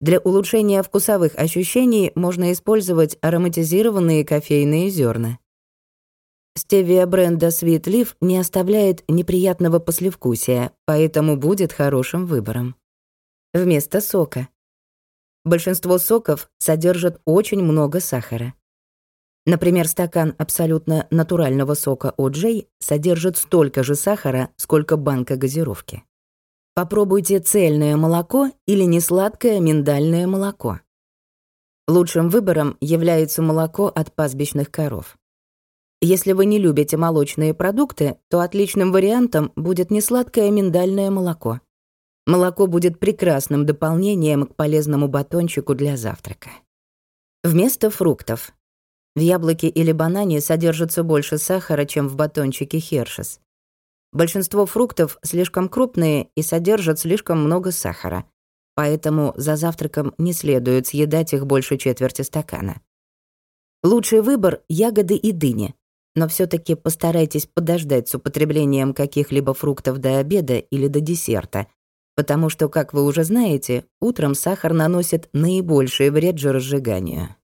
Для улучшения вкусовых ощущений можно использовать ароматизированные кофейные зерна. Стевия бренда Sweet Leaf не оставляет неприятного послевкусия, поэтому будет хорошим выбором. Вместо сока. Большинство соков содержат очень много сахара. Например, стакан абсолютно натурального сока OJ содержит столько же сахара, сколько банка газировки. Попробуйте цельное молоко или несладкое миндальное молоко. Лучшим выбором является молоко от пастбищных коров. Если вы не любите молочные продукты, то отличным вариантом будет несладкое миндальное молоко. Молоко будет прекрасным дополнением к полезному батончику для завтрака. Вместо фруктов В яблоке или банане содержится больше сахара, чем в батончике Хершес. Большинство фруктов слишком крупные и содержат слишком много сахара, поэтому за завтраком не следует съедать их больше четверти стакана. Лучший выбор — ягоды и дыни, но все таки постарайтесь подождать с употреблением каких-либо фруктов до обеда или до десерта, потому что, как вы уже знаете, утром сахар наносит наибольший вред жиросжиганию.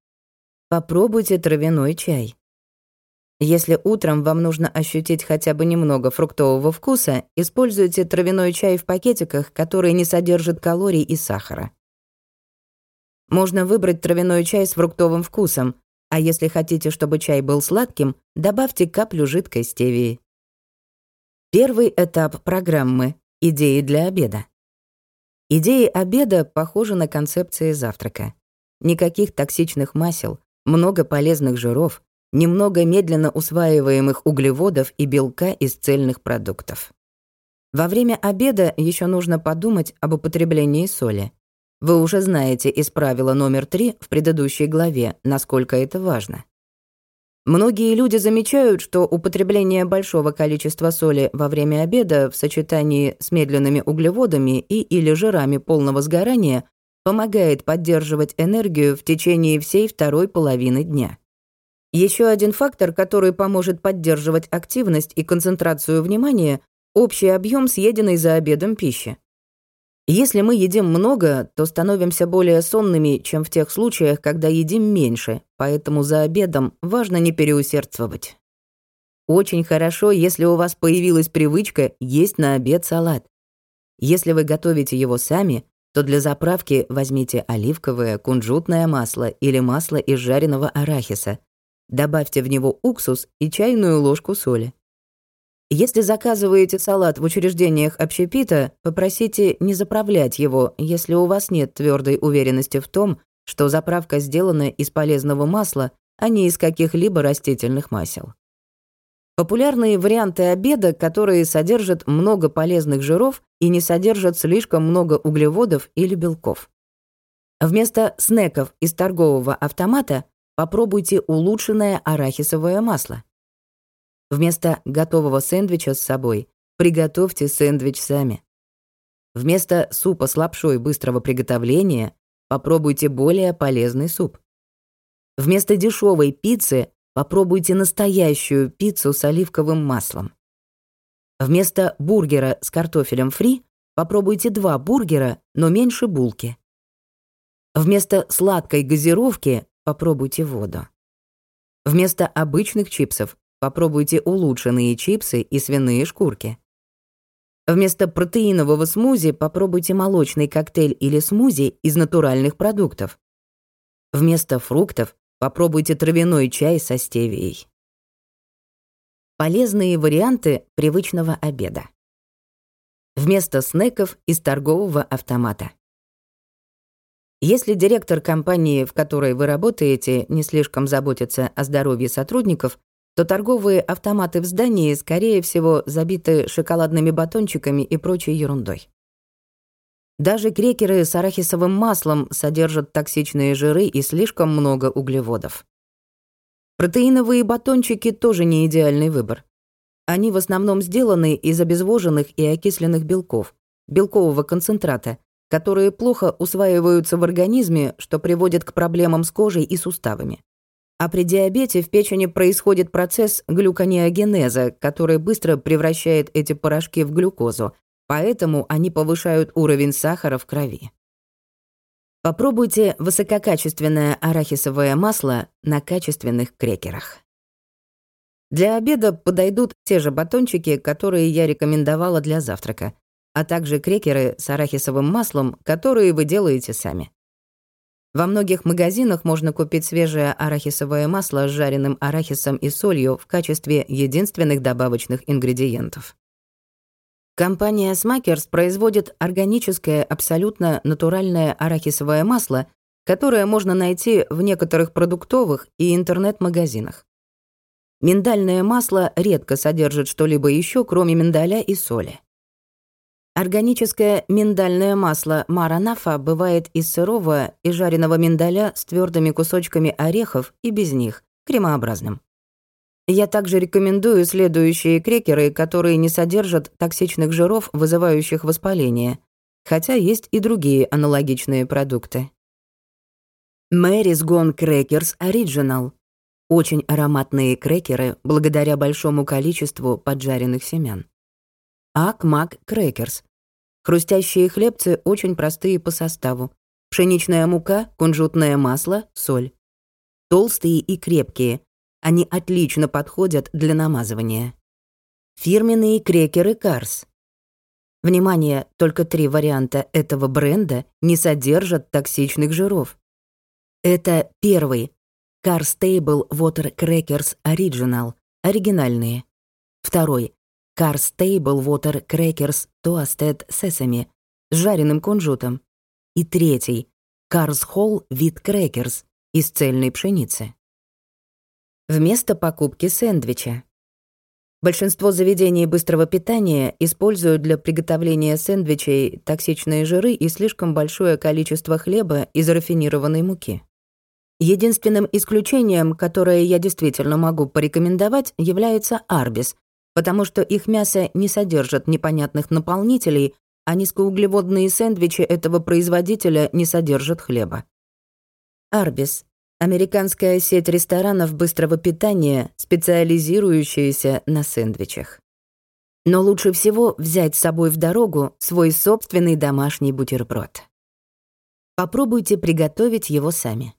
Попробуйте травяной чай. Если утром вам нужно ощутить хотя бы немного фруктового вкуса, используйте травяной чай в пакетиках, которые не содержат калорий и сахара. Можно выбрать травяной чай с фруктовым вкусом, а если хотите, чтобы чай был сладким, добавьте каплю жидкой стевии. Первый этап программы — идеи для обеда. Идеи обеда похожи на концепции завтрака. Никаких токсичных масел, много полезных жиров, немного медленно усваиваемых углеводов и белка из цельных продуктов. Во время обеда еще нужно подумать об употреблении соли. Вы уже знаете из правила номер три в предыдущей главе, насколько это важно. Многие люди замечают, что употребление большого количества соли во время обеда в сочетании с медленными углеводами и или жирами полного сгорания помогает поддерживать энергию в течение всей второй половины дня. Еще один фактор, который поможет поддерживать активность и концентрацию внимания — общий объем съеденной за обедом пищи. Если мы едим много, то становимся более сонными, чем в тех случаях, когда едим меньше, поэтому за обедом важно не переусердствовать. Очень хорошо, если у вас появилась привычка есть на обед салат. Если вы готовите его сами, то для заправки возьмите оливковое, кунжутное масло или масло из жареного арахиса. Добавьте в него уксус и чайную ложку соли. Если заказываете салат в учреждениях общепита, попросите не заправлять его, если у вас нет твердой уверенности в том, что заправка сделана из полезного масла, а не из каких-либо растительных масел. Популярные варианты обеда, которые содержат много полезных жиров и не содержат слишком много углеводов или белков. Вместо снеков из торгового автомата попробуйте улучшенное арахисовое масло. Вместо готового сэндвича с собой приготовьте сэндвич сами. Вместо супа с лапшой быстрого приготовления попробуйте более полезный суп. Вместо дешевой пиццы Попробуйте настоящую пиццу с оливковым маслом. Вместо бургера с картофелем фри попробуйте два бургера, но меньше булки. Вместо сладкой газировки попробуйте воду. Вместо обычных чипсов попробуйте улучшенные чипсы и свиные шкурки. Вместо протеинового смузи попробуйте молочный коктейль или смузи из натуральных продуктов. Вместо фруктов Попробуйте травяной чай со стевией. Полезные варианты привычного обеда. Вместо снеков из торгового автомата. Если директор компании, в которой вы работаете, не слишком заботится о здоровье сотрудников, то торговые автоматы в здании, скорее всего, забиты шоколадными батончиками и прочей ерундой. Даже крекеры с арахисовым маслом содержат токсичные жиры и слишком много углеводов. Протеиновые батончики тоже не идеальный выбор. Они в основном сделаны из обезвоженных и окисленных белков, белкового концентрата, которые плохо усваиваются в организме, что приводит к проблемам с кожей и суставами. А при диабете в печени происходит процесс глюконеогенеза, который быстро превращает эти порошки в глюкозу, Поэтому они повышают уровень сахара в крови. Попробуйте высококачественное арахисовое масло на качественных крекерах. Для обеда подойдут те же батончики, которые я рекомендовала для завтрака, а также крекеры с арахисовым маслом, которые вы делаете сами. Во многих магазинах можно купить свежее арахисовое масло с жареным арахисом и солью в качестве единственных добавочных ингредиентов. Компания Smackers производит органическое, абсолютно натуральное арахисовое масло, которое можно найти в некоторых продуктовых и интернет-магазинах. Миндальное масло редко содержит что-либо еще, кроме миндаля и соли. Органическое миндальное масло маранафа бывает из сырого и жареного миндаля с твердыми кусочками орехов и без них, кремообразным. Я также рекомендую следующие крекеры, которые не содержат токсичных жиров, вызывающих воспаление, хотя есть и другие аналогичные продукты. Mary's Gone Crackers Original. Очень ароматные крекеры благодаря большому количеству поджаренных семян. Ак Мак Крекерс. Хрустящие хлебцы очень простые по составу. Пшеничная мука, кунжутное масло, соль. Толстые и крепкие. Они отлично подходят для намазывания. Фирменные крекеры Карс. Внимание, только три варианта этого бренда не содержат токсичных жиров. Это первый Car Stable Water Crackers Original, оригинальные. Второй Car Stable Water Crackers Toasted Sesame с жареным кунжутом. И третий Cars Hall Wheat Crackers из цельной пшеницы. Вместо покупки сэндвича Большинство заведений быстрого питания используют для приготовления сэндвичей токсичные жиры и слишком большое количество хлеба из рафинированной муки. Единственным исключением, которое я действительно могу порекомендовать, является арбис, потому что их мясо не содержит непонятных наполнителей, а низкоуглеводные сэндвичи этого производителя не содержат хлеба. Арбис Американская сеть ресторанов быстрого питания, специализирующаяся на сэндвичах. Но лучше всего взять с собой в дорогу свой собственный домашний бутерброд. Попробуйте приготовить его сами.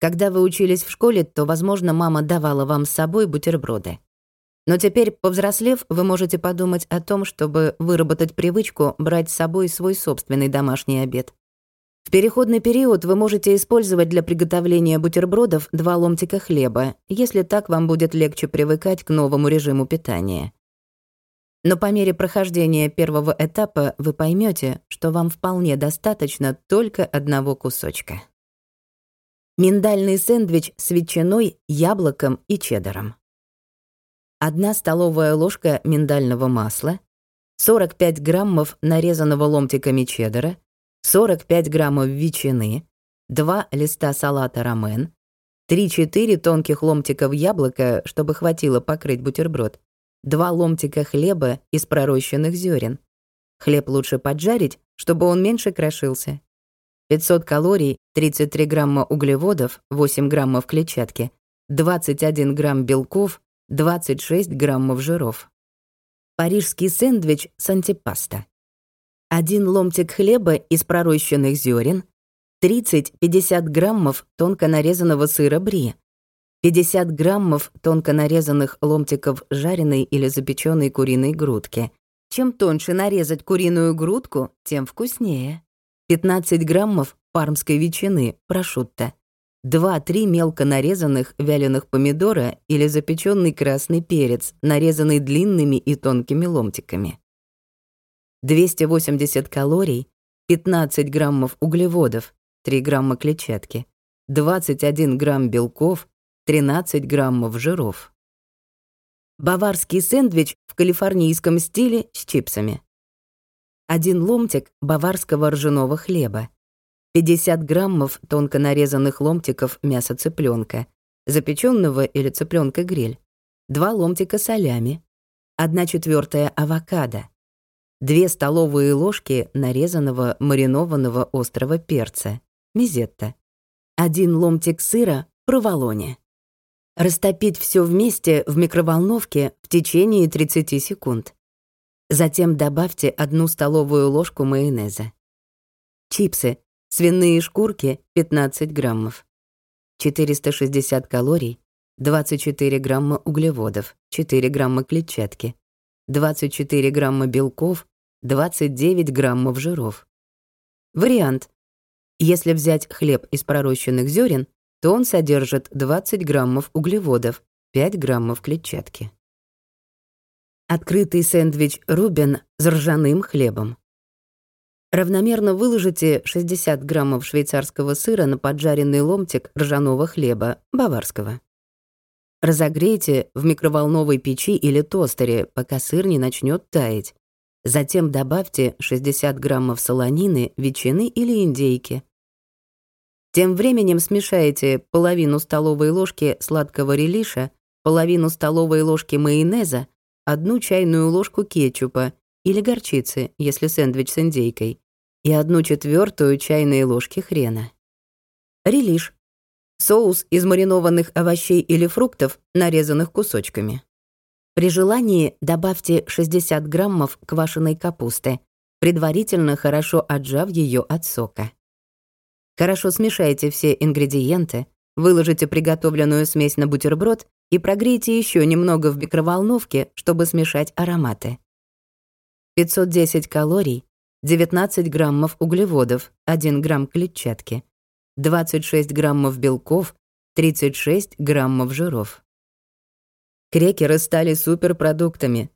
Когда вы учились в школе, то, возможно, мама давала вам с собой бутерброды. Но теперь, повзрослев, вы можете подумать о том, чтобы выработать привычку брать с собой свой собственный домашний обед. Переходный период вы можете использовать для приготовления бутербродов два ломтика хлеба, если так вам будет легче привыкать к новому режиму питания. Но по мере прохождения первого этапа вы поймете, что вам вполне достаточно только одного кусочка. Миндальный сэндвич с ветчиной, яблоком и чеддером. Одна столовая ложка миндального масла, 45 граммов нарезанного ломтиками чеддера, 45 граммов ветчины, 2 листа салата рамен, 3-4 тонких ломтиков яблока, чтобы хватило покрыть бутерброд, 2 ломтика хлеба из пророщенных зерен. Хлеб лучше поджарить, чтобы он меньше крошился. 500 калорий, 33 грамма углеводов, 8 граммов клетчатки, 21 грамм белков, 26 граммов жиров. Парижский сэндвич с антипаста один ломтик хлеба из пророщенных зерен, 30-50 граммов тонко нарезанного сыра бри, 50 граммов тонко нарезанных ломтиков жареной или запеченной куриной грудки. Чем тоньше нарезать куриную грудку, тем вкуснее. 15 граммов пармской ветчины, прошутто. 2-3 мелко нарезанных вяленых помидора или запеченный красный перец, нарезанный длинными и тонкими ломтиками. 280 калорий, 15 граммов углеводов, 3 грамма клетчатки, 21 грамм белков, 13 граммов жиров. Баварский сэндвич в калифорнийском стиле с чипсами. Один ломтик баварского ржаного хлеба, 50 граммов тонко нарезанных ломтиков мяса цыпленка, запеченного или цыпленка гриль, 2 ломтика солями, 1 четвертая авокадо, 2 столовые ложки нарезанного маринованного острого перца, мизетта, 1 ломтик сыра, проволоне. Растопить все вместе в микроволновке в течение 30 секунд. Затем добавьте 1 столовую ложку майонеза. Чипсы, свиные шкурки 15 граммов. 460 калорий, 24 грамма углеводов, 4 грамма клетчатки, 24 грамма белков, 29 граммов жиров. Вариант. Если взять хлеб из пророщенных зерен, то он содержит 20 граммов углеводов, 5 граммов клетчатки. Открытый сэндвич Рубен с ржаным хлебом. Равномерно выложите 60 граммов швейцарского сыра на поджаренный ломтик ржаного хлеба, баварского. Разогрейте в микроволновой печи или тостере, пока сыр не начнет таять. Затем добавьте 60 граммов солонины, ветчины или индейки. Тем временем смешайте половину столовой ложки сладкого релиша, половину столовой ложки майонеза, одну чайную ложку кетчупа или горчицы, если сэндвич с индейкой, и одну четвертую чайной ложки хрена. Релиш. Соус из маринованных овощей или фруктов, нарезанных кусочками. При желании добавьте 60 граммов квашеной капусты, предварительно хорошо отжав ее от сока. Хорошо смешайте все ингредиенты, выложите приготовленную смесь на бутерброд и прогрейте еще немного в микроволновке, чтобы смешать ароматы. 510 калорий, 19 граммов углеводов, 1 грамм клетчатки, 26 граммов белков, 36 граммов жиров. Крекеры стали суперпродуктами,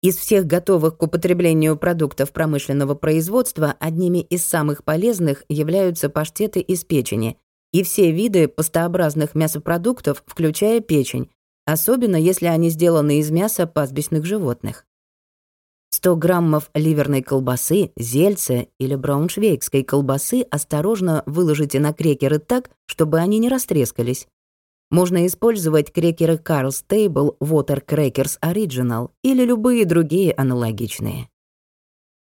из всех готовых к употреблению продуктов промышленного производства одними из самых полезных являются паштеты из печени и все виды пастообразных мясопродуктов, включая печень, особенно если они сделаны из мяса пастбищных животных. 100 граммов ливерной колбасы, зельца или брауншвейгской колбасы осторожно выложите на крекеры так, чтобы они не растрескались. Можно использовать крекеры Carl's Table Water Crackers Original или любые другие аналогичные.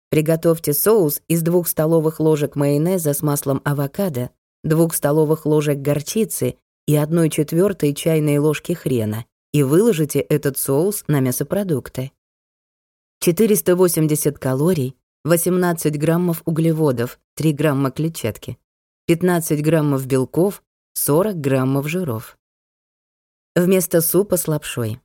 Приготовьте соус из 2 столовых ложек майонеза с маслом авокадо, 2 столовых ложек горчицы и 1 четвертой чайной ложки хрена и выложите этот соус на мясопродукты. 480 калорий, 18 граммов углеводов, 3 грамма клетчатки, 15 граммов белков, 40 граммов жиров вместо супа с лапшой.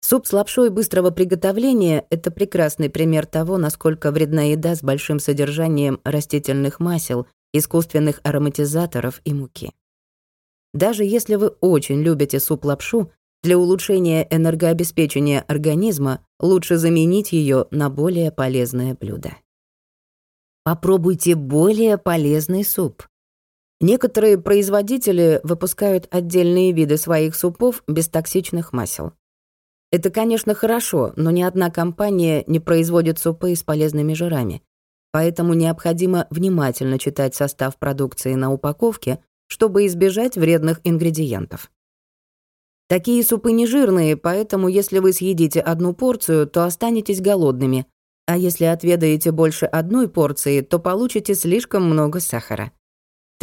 Суп с лапшой быстрого приготовления — это прекрасный пример того, насколько вредна еда с большим содержанием растительных масел, искусственных ароматизаторов и муки. Даже если вы очень любите суп-лапшу, для улучшения энергообеспечения организма лучше заменить ее на более полезное блюдо. Попробуйте более полезный суп. Некоторые производители выпускают отдельные виды своих супов без токсичных масел. Это, конечно, хорошо, но ни одна компания не производит супы с полезными жирами. Поэтому необходимо внимательно читать состав продукции на упаковке, чтобы избежать вредных ингредиентов. Такие супы не жирные, поэтому если вы съедите одну порцию, то останетесь голодными, а если отведаете больше одной порции, то получите слишком много сахара.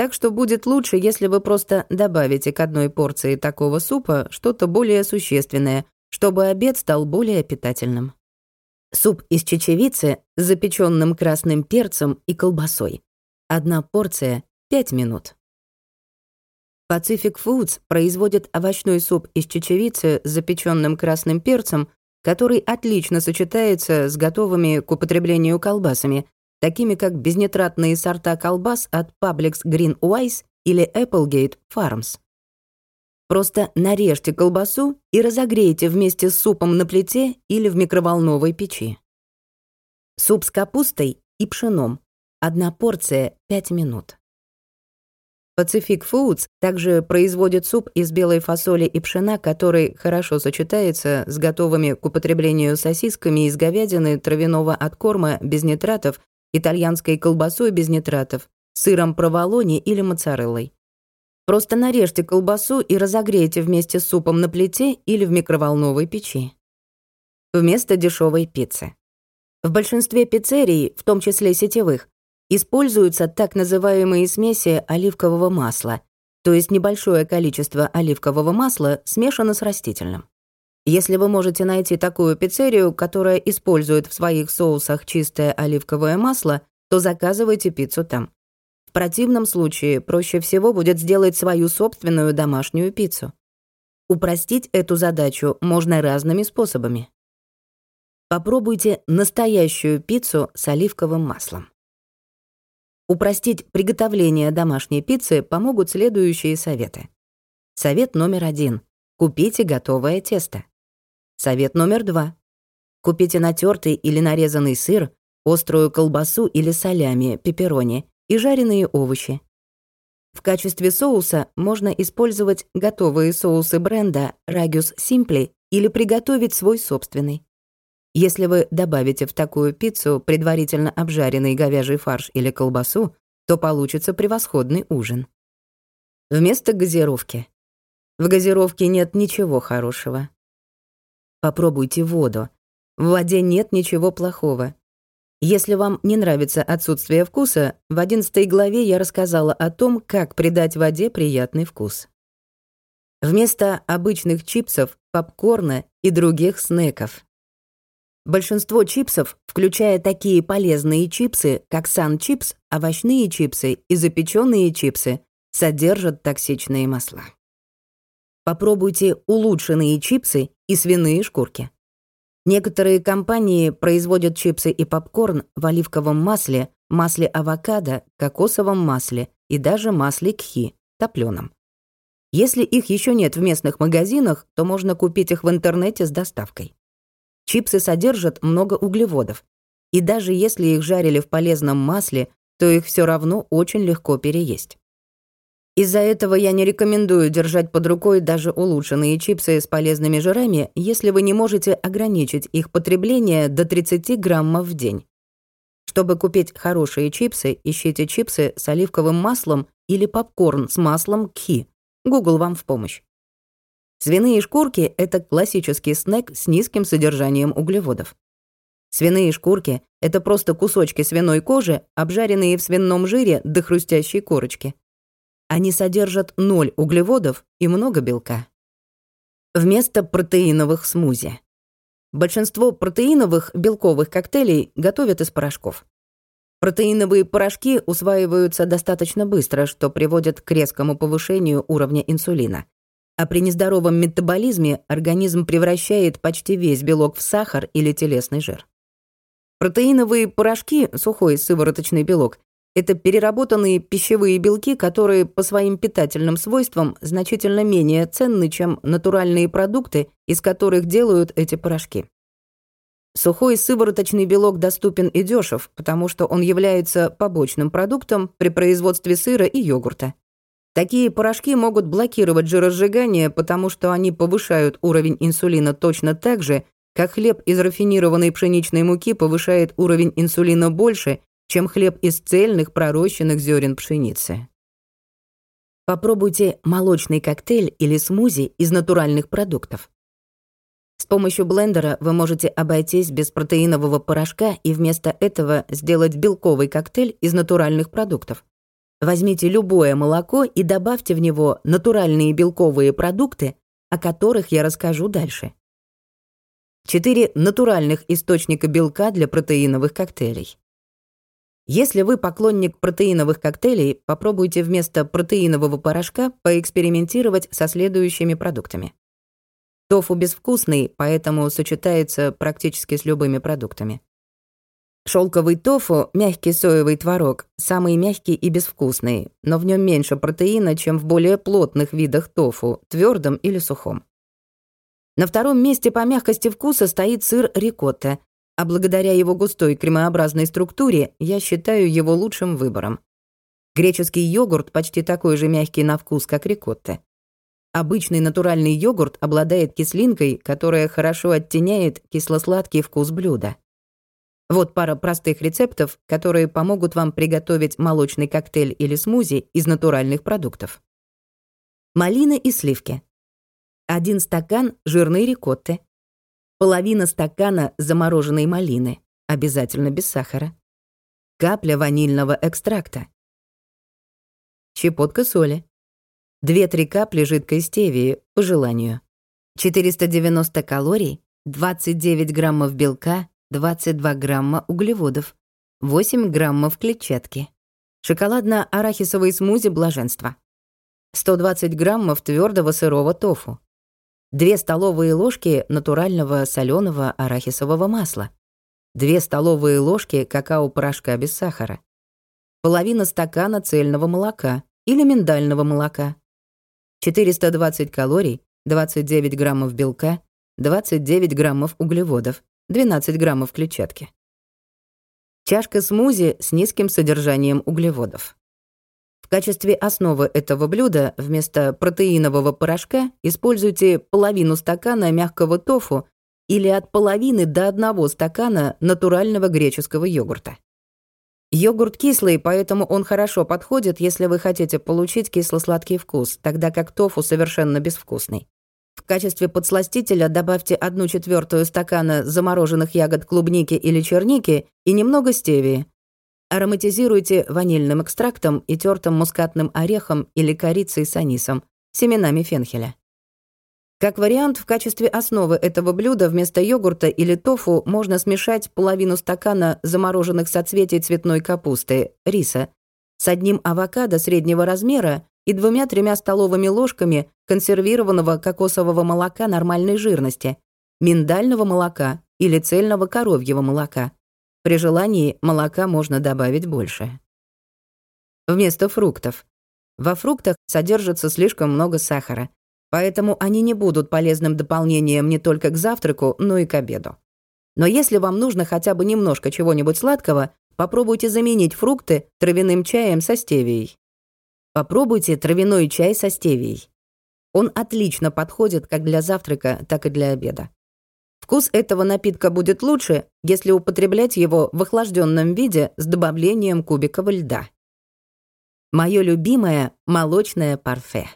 Так что будет лучше, если вы просто добавите к одной порции такого супа что-то более существенное, чтобы обед стал более питательным. Суп из чечевицы с запеченным красным перцем и колбасой. Одна порция — 5 минут. Pacific Foods производит овощной суп из чечевицы с запеченным красным перцем, который отлично сочетается с готовыми к употреблению колбасами, такими как безнитратные сорта колбас от Publix Green Wise или Applegate Farms. Просто нарежьте колбасу и разогрейте вместе с супом на плите или в микроволновой печи. Суп с капустой и пшеном. Одна порция — 5 минут. Pacific Foods также производит суп из белой фасоли и пшена, который хорошо сочетается с готовыми к употреблению сосисками из говядины, травяного откорма без нитратов итальянской колбасой без нитратов, сыром проволони или моцареллой. Просто нарежьте колбасу и разогрейте вместе с супом на плите или в микроволновой печи. Вместо дешевой пиццы. В большинстве пиццерий, в том числе сетевых, используются так называемые смеси оливкового масла, то есть небольшое количество оливкового масла смешано с растительным. Если вы можете найти такую пиццерию, которая использует в своих соусах чистое оливковое масло, то заказывайте пиццу там. В противном случае проще всего будет сделать свою собственную домашнюю пиццу. Упростить эту задачу можно разными способами. Попробуйте настоящую пиццу с оливковым маслом. Упростить приготовление домашней пиццы помогут следующие советы. Совет номер один. Купите готовое тесто. Совет номер два. Купите натертый или нарезанный сыр, острую колбасу или солями, пепперони и жареные овощи. В качестве соуса можно использовать готовые соусы бренда Ragus Simply или приготовить свой собственный. Если вы добавите в такую пиццу предварительно обжаренный говяжий фарш или колбасу, то получится превосходный ужин. Вместо газировки. В газировке нет ничего хорошего. Попробуйте воду. В воде нет ничего плохого. Если вам не нравится отсутствие вкуса, в 11 главе я рассказала о том, как придать воде приятный вкус. Вместо обычных чипсов, попкорна и других снеков. Большинство чипсов, включая такие полезные чипсы, как сан-чипс, овощные чипсы и запеченные чипсы, содержат токсичные масла. Попробуйте улучшенные чипсы и свиные шкурки. Некоторые компании производят чипсы и попкорн в оливковом масле, масле авокадо, кокосовом масле и даже масле кхи, топлёном. Если их еще нет в местных магазинах, то можно купить их в интернете с доставкой. Чипсы содержат много углеводов, и даже если их жарили в полезном масле, то их все равно очень легко переесть. Из-за этого я не рекомендую держать под рукой даже улучшенные чипсы с полезными жирами, если вы не можете ограничить их потребление до 30 граммов в день. Чтобы купить хорошие чипсы, ищите чипсы с оливковым маслом или попкорн с маслом кхи. Google вам в помощь. Свиные шкурки — это классический снэк с низким содержанием углеводов. Свиные шкурки — это просто кусочки свиной кожи, обжаренные в свином жире до хрустящей корочки. Они содержат ноль углеводов и много белка. Вместо протеиновых смузи. Большинство протеиновых белковых коктейлей готовят из порошков. Протеиновые порошки усваиваются достаточно быстро, что приводит к резкому повышению уровня инсулина. А при нездоровом метаболизме организм превращает почти весь белок в сахар или телесный жир. Протеиновые порошки, сухой сывороточный белок, это переработанные пищевые белки, которые по своим питательным свойствам значительно менее ценны, чем натуральные продукты, из которых делают эти порошки. Сухой сывороточный белок доступен и дешев, потому что он является побочным продуктом при производстве сыра и йогурта. Такие порошки могут блокировать жиросжигание, потому что они повышают уровень инсулина точно так же, как хлеб из рафинированной пшеничной муки повышает уровень инсулина больше, чем хлеб из цельных пророщенных зерен пшеницы. Попробуйте молочный коктейль или смузи из натуральных продуктов. С помощью блендера вы можете обойтись без протеинового порошка и вместо этого сделать белковый коктейль из натуральных продуктов. Возьмите любое молоко и добавьте в него натуральные белковые продукты, о которых я расскажу дальше. Четыре натуральных источника белка для протеиновых коктейлей. Если вы поклонник протеиновых коктейлей, попробуйте вместо протеинового порошка поэкспериментировать со следующими продуктами. Тофу безвкусный, поэтому сочетается практически с любыми продуктами. Шелковый тофу, мягкий соевый творог, самый мягкий и безвкусный, но в нем меньше протеина, чем в более плотных видах тофу, твердом или сухом. На втором месте по мягкости вкуса стоит сыр рикотта, а благодаря его густой кремообразной структуре я считаю его лучшим выбором. Греческий йогурт почти такой же мягкий на вкус, как рикотта. Обычный натуральный йогурт обладает кислинкой, которая хорошо оттеняет кисло-сладкий вкус блюда. Вот пара простых рецептов, которые помогут вам приготовить молочный коктейль или смузи из натуральных продуктов. Малина и сливки. Один стакан жирной рикотты, половина стакана замороженной малины, обязательно без сахара, капля ванильного экстракта, щепотка соли, 2-3 капли жидкой стевии, по желанию, 490 калорий, 29 граммов белка, 22 грамма углеводов, 8 граммов клетчатки, шоколадно-арахисовый смузи блаженства, 120 граммов твердого сырого тофу, 2 столовые ложки натурального соленого арахисового масла, 2 столовые ложки какао-порошка без сахара, половина стакана цельного молока или миндального молока, 420 калорий, 29 граммов белка, 29 граммов углеводов, 12 граммов клетчатки. Чашка смузи с низким содержанием углеводов качестве основы этого блюда вместо протеинового порошка используйте половину стакана мягкого тофу или от половины до одного стакана натурального греческого йогурта. Йогурт кислый, поэтому он хорошо подходит, если вы хотите получить кисло-сладкий вкус, тогда как тофу совершенно безвкусный. В качестве подсластителя добавьте 1 четвертую стакана замороженных ягод клубники или черники и немного стевии. Ароматизируйте ванильным экстрактом и тертым мускатным орехом или корицей с анисом, семенами фенхеля. Как вариант, в качестве основы этого блюда вместо йогурта или тофу можно смешать половину стакана замороженных соцветий цветной капусты, риса, с одним авокадо среднего размера и двумя-тремя столовыми ложками консервированного кокосового молока нормальной жирности, миндального молока или цельного коровьего молока. При желании молока можно добавить больше. Вместо фруктов. Во фруктах содержится слишком много сахара, поэтому они не будут полезным дополнением не только к завтраку, но и к обеду. Но если вам нужно хотя бы немножко чего-нибудь сладкого, попробуйте заменить фрукты травяным чаем со стевией. Попробуйте травяной чай со стевией. Он отлично подходит как для завтрака, так и для обеда. Вкус этого напитка будет лучше, если употреблять его в охлажденном виде с добавлением кубиков льда. Мое любимое молочное парфе.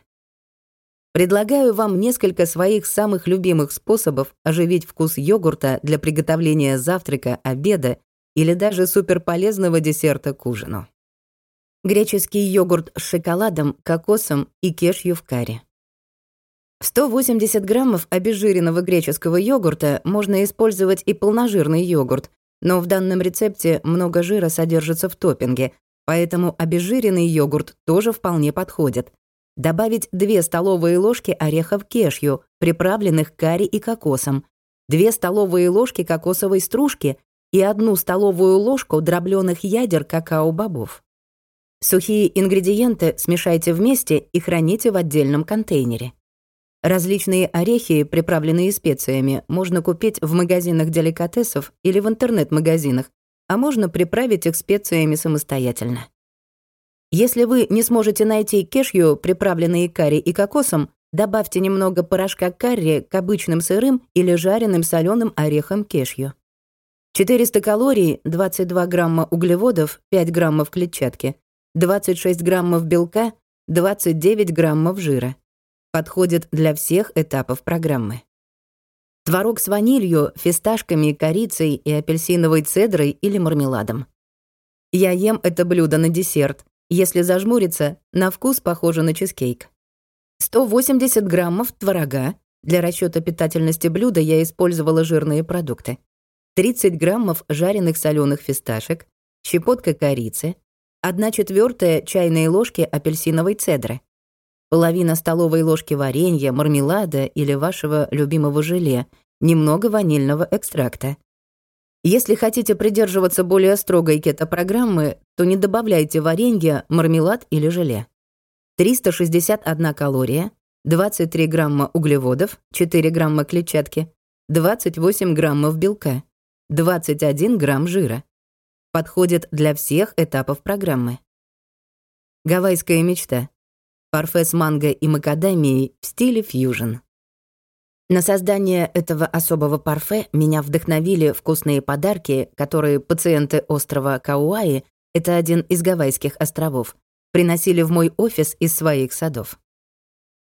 Предлагаю вам несколько своих самых любимых способов оживить вкус йогурта для приготовления завтрака, обеда или даже суперполезного десерта к ужину. Греческий йогурт с шоколадом, кокосом и кешью в карри. 180 граммов обезжиренного греческого йогурта можно использовать и полножирный йогурт, но в данном рецепте много жира содержится в топпинге, поэтому обезжиренный йогурт тоже вполне подходит, Добавить 2 столовые ложки орехов кешью, приправленных карри и кокосом, 2 столовые ложки кокосовой стружки и 1 столовую ложку дроблёных ядер какао-бобов. Сухие ингредиенты смешайте вместе и храните в отдельном контейнере. Различные орехи, приправленные специями, можно купить в магазинах деликатесов или в интернет-магазинах, а можно приправить их специями самостоятельно. Если вы не сможете найти кешью, приправленные карри и кокосом, добавьте немного порошка карри к обычным сырым или жареным соленым орехам кешью. 400 калорий, 22 грамма углеводов, 5 граммов клетчатки, 26 граммов белка, 29 граммов жира. Подходит для всех этапов программы. Творог с ванилью, фисташками, корицей и апельсиновой цедрой или мармеладом. Я ем это блюдо на десерт, если зажмуриться, на вкус похоже на чизкейк. 180 граммов творога. Для расчета питательности блюда я использовала жирные продукты. 30 граммов жареных соленых фисташек, щепотка корицы, 1 четвертая чайной ложки апельсиновой цедры, половина столовой ложки варенья, мармелада или вашего любимого желе, немного ванильного экстракта, если хотите придерживаться более строгой кето-программы, то не добавляйте варенье, мармелад или желе. 361 калория, 23 грамма углеводов, 4 грамма клетчатки, 28 граммов белка, 21 грамм жира. Подходит для всех этапов программы. Гавайская мечта. Парфе с манго и макадамией в стиле фьюжн. На создание этого особого парфе меня вдохновили вкусные подарки, которые пациенты острова Кауаи, это один из Гавайских островов, приносили в мой офис из своих садов.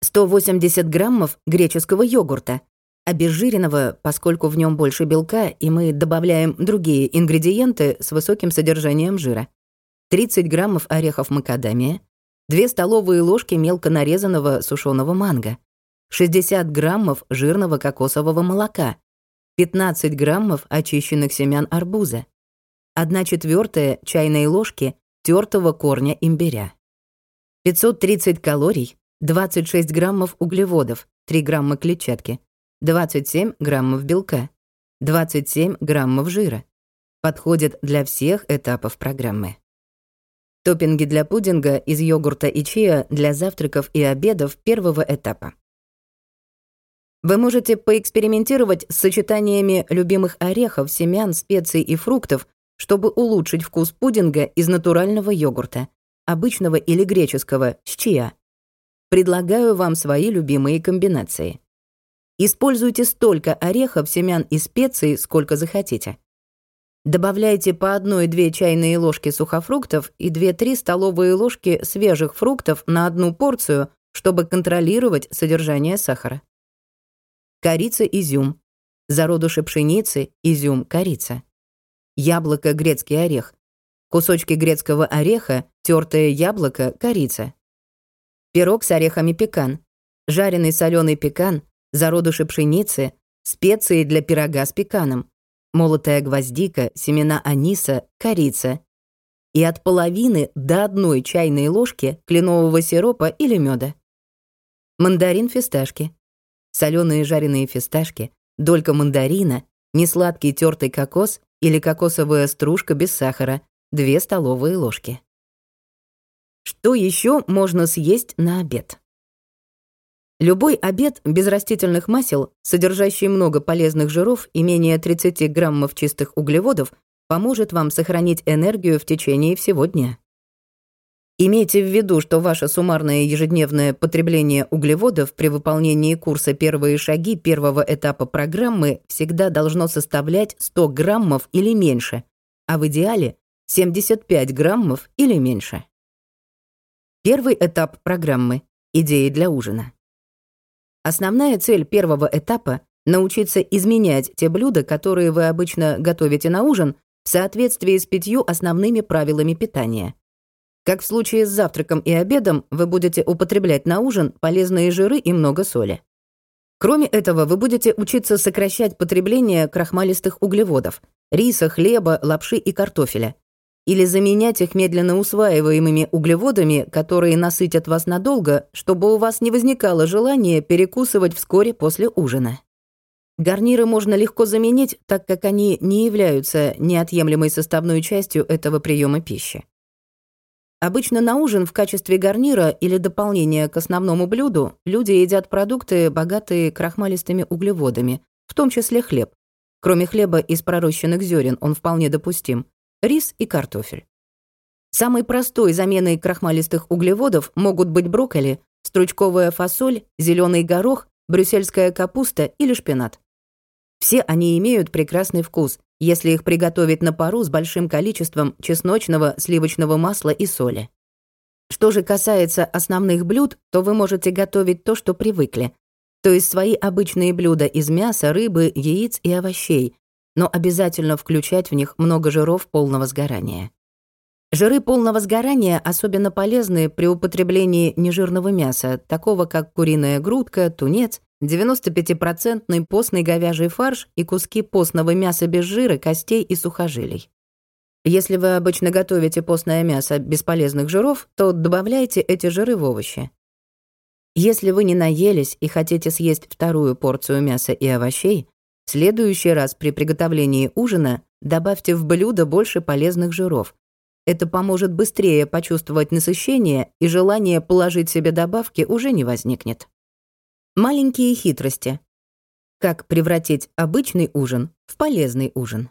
180 граммов греческого йогурта, обезжиренного, поскольку в нем больше белка, и мы добавляем другие ингредиенты с высоким содержанием жира. 30 граммов орехов макадамия, 2 столовые ложки мелко нарезанного сушеного манго, 60 граммов жирного кокосового молока, 15 граммов очищенных семян арбуза, 1 четвертая чайной ложки тертого корня имбиря, 530 калорий, 26 граммов углеводов, 3 грамма клетчатки, 27 граммов белка, 27 граммов жира. Подходит для всех этапов программы. Топпинги для пудинга из йогурта и чиа для завтраков и обедов первого этапа. Вы можете поэкспериментировать с сочетаниями любимых орехов, семян, специй и фруктов, чтобы улучшить вкус пудинга из натурального йогурта, обычного или греческого, с чиа. Предлагаю вам свои любимые комбинации. Используйте столько орехов, семян и специй, сколько захотите. Добавляйте по 1-2 чайные ложки сухофруктов и 2-3 столовые ложки свежих фруктов на одну порцию, чтобы контролировать содержание сахара. Корица, изюм. Зародыши пшеницы, изюм, корица. Яблоко, грецкий орех. Кусочки грецкого ореха, тертое яблоко, корица. Пирог с орехами пекан. Жареный соленый пекан, зародыши пшеницы, специи для пирога с пеканом молотая гвоздика, семена аниса, корица. И от половины до одной чайной ложки кленового сиропа или меда. Мандарин фисташки. Соленые жареные фисташки, долька мандарина, несладкий тертый кокос или кокосовая стружка без сахара, 2 столовые ложки. Что еще можно съесть на обед? Любой обед без растительных масел, содержащий много полезных жиров и менее 30 граммов чистых углеводов, поможет вам сохранить энергию в течение всего дня. Имейте в виду, что ваше суммарное ежедневное потребление углеводов при выполнении курса «Первые шаги» первого этапа программы всегда должно составлять 100 граммов или меньше, а в идеале 75 граммов или меньше. Первый этап программы – идеи для ужина. Основная цель первого этапа — научиться изменять те блюда, которые вы обычно готовите на ужин, в соответствии с пятью основными правилами питания. Как в случае с завтраком и обедом, вы будете употреблять на ужин полезные жиры и много соли. Кроме этого, вы будете учиться сокращать потребление крахмалистых углеводов — риса, хлеба, лапши и картофеля, или заменять их медленно усваиваемыми углеводами, которые насытят вас надолго, чтобы у вас не возникало желания перекусывать вскоре после ужина. Гарниры можно легко заменить, так как они не являются неотъемлемой составной частью этого приема пищи. Обычно на ужин в качестве гарнира или дополнения к основному блюду люди едят продукты, богатые крахмалистыми углеводами, в том числе хлеб. Кроме хлеба из пророщенных зерен, он вполне допустим рис и картофель. Самой простой заменой крахмалистых углеводов могут быть брокколи, стручковая фасоль, зеленый горох, брюссельская капуста или шпинат. Все они имеют прекрасный вкус, если их приготовить на пару с большим количеством чесночного, сливочного масла и соли. Что же касается основных блюд, то вы можете готовить то, что привыкли, то есть свои обычные блюда из мяса, рыбы, яиц и овощей, но обязательно включать в них много жиров полного сгорания. Жиры полного сгорания особенно полезны при употреблении нежирного мяса, такого как куриная грудка, тунец, 95% постный говяжий фарш и куски постного мяса без жира, костей и сухожилий. Если вы обычно готовите постное мясо без полезных жиров, то добавляйте эти жиры в овощи. Если вы не наелись и хотите съесть вторую порцию мяса и овощей, в следующий раз при приготовлении ужина добавьте в блюдо больше полезных жиров. Это поможет быстрее почувствовать насыщение, и желание положить себе добавки уже не возникнет. Маленькие хитрости. Как превратить обычный ужин в полезный ужин.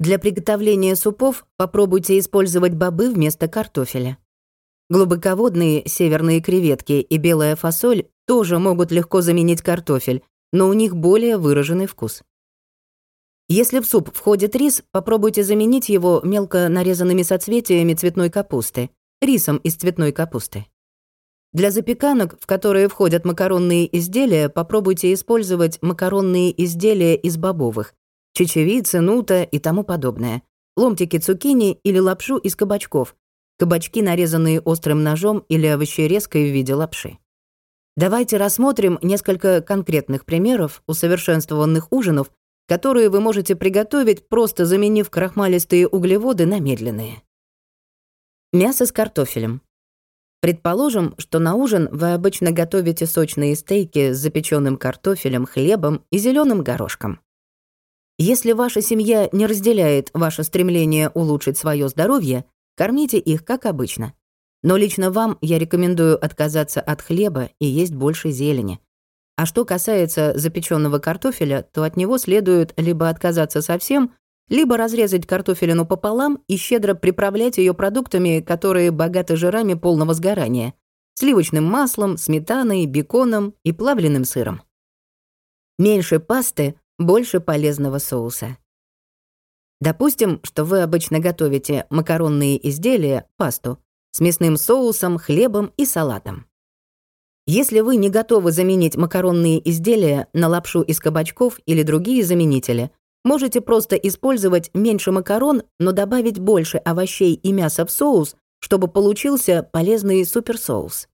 Для приготовления супов попробуйте использовать бобы вместо картофеля. Глубоководные северные креветки и белая фасоль тоже могут легко заменить картофель, но у них более выраженный вкус. Если в суп входит рис, попробуйте заменить его мелко нарезанными соцветиями цветной капусты, рисом из цветной капусты. Для запеканок, в которые входят макаронные изделия, попробуйте использовать макаронные изделия из бобовых, чечевицы, нута и тому подобное, ломтики цукини или лапшу из кабачков, кабачки, нарезанные острым ножом или овощерезкой в виде лапши. Давайте рассмотрим несколько конкретных примеров усовершенствованных ужинов, которые вы можете приготовить, просто заменив крахмалистые углеводы на медленные. Мясо с картофелем. Предположим, что на ужин вы обычно готовите сочные стейки с запеченным картофелем, хлебом и зеленым горошком. Если ваша семья не разделяет ваше стремление улучшить свое здоровье, кормите их как обычно. Но лично вам я рекомендую отказаться от хлеба и есть больше зелени. А что касается запеченного картофеля, то от него следует либо отказаться совсем, либо разрезать картофелину пополам и щедро приправлять ее продуктами, которые богаты жирами полного сгорания, сливочным маслом, сметаной, беконом и плавленным сыром. Меньше пасты, больше полезного соуса. Допустим, что вы обычно готовите макаронные изделия, пасту, с мясным соусом, хлебом и салатом. Если вы не готовы заменить макаронные изделия на лапшу из кабачков или другие заменители, можете просто использовать меньше макарон, но добавить больше овощей и мяса в соус, чтобы получился полезный суперсоус.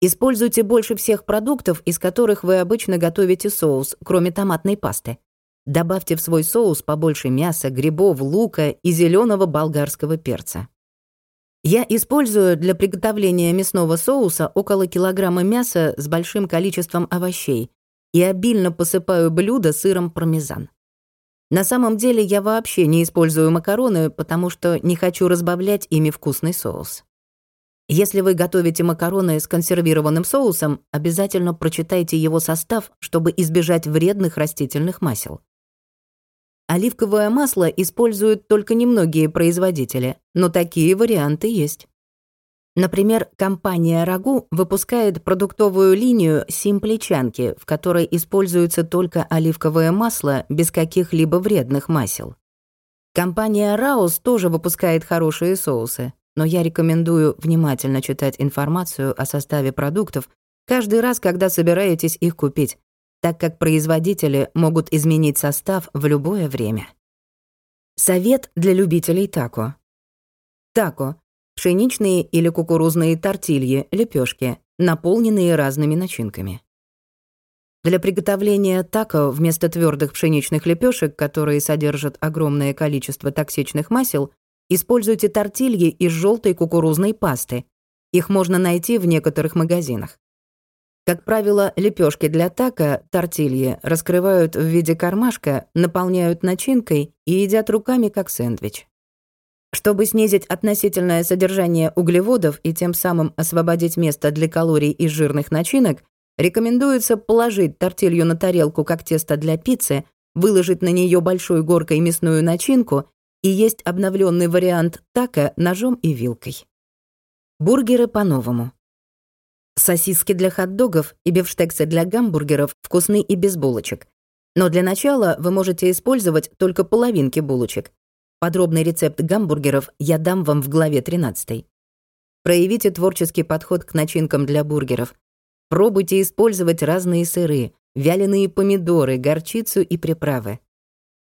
Используйте больше всех продуктов, из которых вы обычно готовите соус, кроме томатной пасты. Добавьте в свой соус побольше мяса, грибов, лука и зеленого болгарского перца. Я использую для приготовления мясного соуса около килограмма мяса с большим количеством овощей и обильно посыпаю блюдо сыром пармезан. На самом деле я вообще не использую макароны, потому что не хочу разбавлять ими вкусный соус. Если вы готовите макароны с консервированным соусом, обязательно прочитайте его состав, чтобы избежать вредных растительных масел. Оливковое масло используют только немногие производители, но такие варианты есть. Например, компания «Рагу» выпускает продуктовую линию «Симпличанки», в которой используется только оливковое масло без каких-либо вредных масел. Компания «Раус» тоже выпускает хорошие соусы, но я рекомендую внимательно читать информацию о составе продуктов каждый раз, когда собираетесь их купить, так как производители могут изменить состав в любое время. Совет для любителей тако. Тако — пшеничные или кукурузные тортильи, лепешки, наполненные разными начинками. Для приготовления тако вместо твердых пшеничных лепешек, которые содержат огромное количество токсичных масел, используйте тортильи из желтой кукурузной пасты. Их можно найти в некоторых магазинах. Как правило, лепешки для тако, тортильи, раскрывают в виде кармашка, наполняют начинкой и едят руками, как сэндвич. Чтобы снизить относительное содержание углеводов и тем самым освободить место для калорий из жирных начинок, рекомендуется положить тортилью на тарелку, как тесто для пиццы, выложить на нее большой горкой мясную начинку и есть обновленный вариант тако ножом и вилкой. Бургеры по-новому. Сосиски для хот-догов и бифштексы для гамбургеров вкусны и без булочек. Но для начала вы можете использовать только половинки булочек. Подробный рецепт гамбургеров я дам вам в главе 13. Проявите творческий подход к начинкам для бургеров. Пробуйте использовать разные сыры, вяленые помидоры, горчицу и приправы.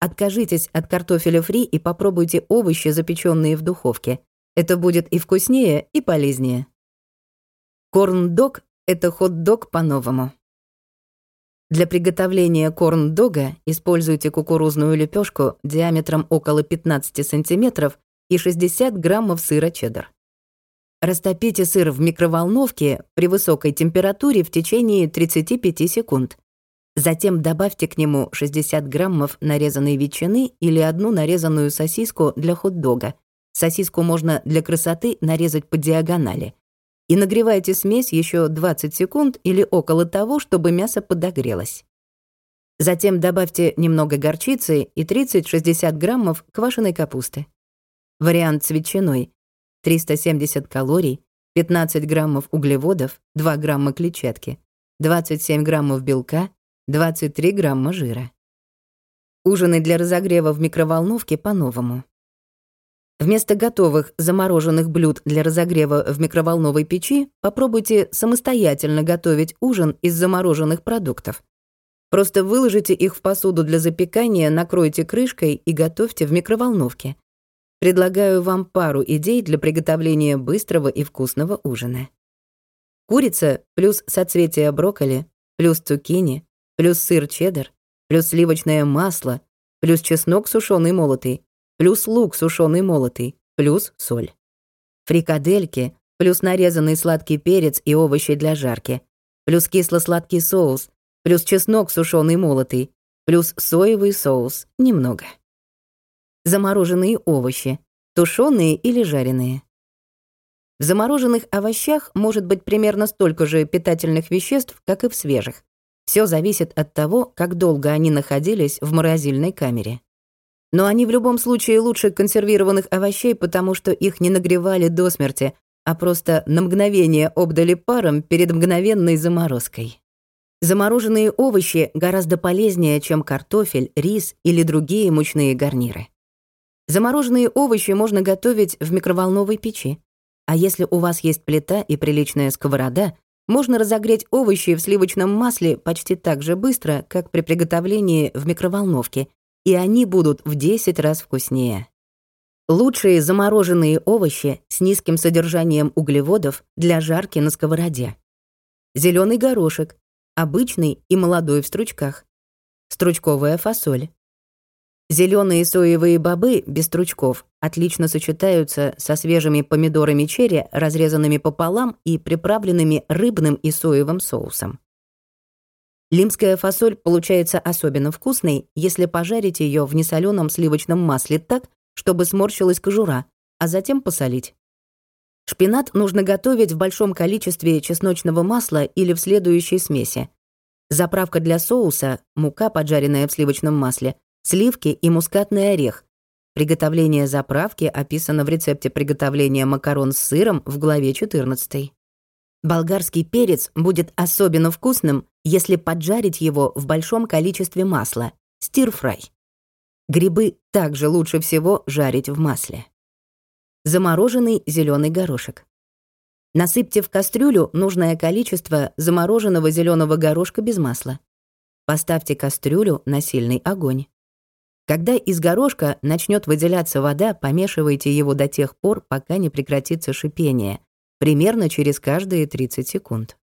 Откажитесь от картофеля фри и попробуйте овощи, запеченные в духовке. Это будет и вкуснее, и полезнее. Корн-дог — это хот-дог по-новому. Для приготовления корн-дога используйте кукурузную лепешку диаметром около 15 см и 60 граммов сыра чеддер. Растопите сыр в микроволновке при высокой температуре в течение 35 секунд. Затем добавьте к нему 60 граммов нарезанной ветчины или одну нарезанную сосиску для хот-дога. Сосиску можно для красоты нарезать по диагонали и нагревайте смесь еще 20 секунд или около того, чтобы мясо подогрелось. Затем добавьте немного горчицы и 30-60 граммов квашеной капусты. Вариант с ветчиной. 370 калорий, 15 граммов углеводов, 2 грамма клетчатки, 27 граммов белка, 23 грамма жира. Ужины для разогрева в микроволновке по-новому. Вместо готовых замороженных блюд для разогрева в микроволновой печи попробуйте самостоятельно готовить ужин из замороженных продуктов. Просто выложите их в посуду для запекания, накройте крышкой и готовьте в микроволновке. Предлагаю вам пару идей для приготовления быстрого и вкусного ужина. Курица плюс соцветия брокколи, плюс цукини, плюс сыр чеддер, плюс сливочное масло, плюс чеснок сушеный молотый, плюс лук сушеный молотый, плюс соль. Фрикадельки, плюс нарезанный сладкий перец и овощи для жарки, плюс кисло-сладкий соус, плюс чеснок сушеный молотый, плюс соевый соус, немного. Замороженные овощи, тушеные или жареные. В замороженных овощах может быть примерно столько же питательных веществ, как и в свежих. Все зависит от того, как долго они находились в морозильной камере. Но они в любом случае лучше консервированных овощей, потому что их не нагревали до смерти, а просто на мгновение обдали паром перед мгновенной заморозкой. Замороженные овощи гораздо полезнее, чем картофель, рис или другие мучные гарниры. Замороженные овощи можно готовить в микроволновой печи. А если у вас есть плита и приличная сковорода, можно разогреть овощи в сливочном масле почти так же быстро, как при приготовлении в микроволновке, и они будут в 10 раз вкуснее. Лучшие замороженные овощи с низким содержанием углеводов для жарки на сковороде. Зеленый горошек, обычный и молодой в стручках. Стручковая фасоль. Зеленые соевые бобы без стручков отлично сочетаются со свежими помидорами черри, разрезанными пополам и приправленными рыбным и соевым соусом. Лимская фасоль получается особенно вкусной, если пожарить ее в несоленом сливочном масле так, чтобы сморщилась кожура, а затем посолить. Шпинат нужно готовить в большом количестве чесночного масла или в следующей смеси. Заправка для соуса – мука, поджаренная в сливочном масле, сливки и мускатный орех. Приготовление заправки описано в рецепте приготовления макарон с сыром в главе 14. Болгарский перец будет особенно вкусным, если поджарить его в большом количестве масла – стир-фрай. Грибы также лучше всего жарить в масле. Замороженный зеленый горошек. Насыпьте в кастрюлю нужное количество замороженного зеленого горошка без масла. Поставьте кастрюлю на сильный огонь. Когда из горошка начнет выделяться вода, помешивайте его до тех пор, пока не прекратится шипение, примерно через каждые 30 секунд.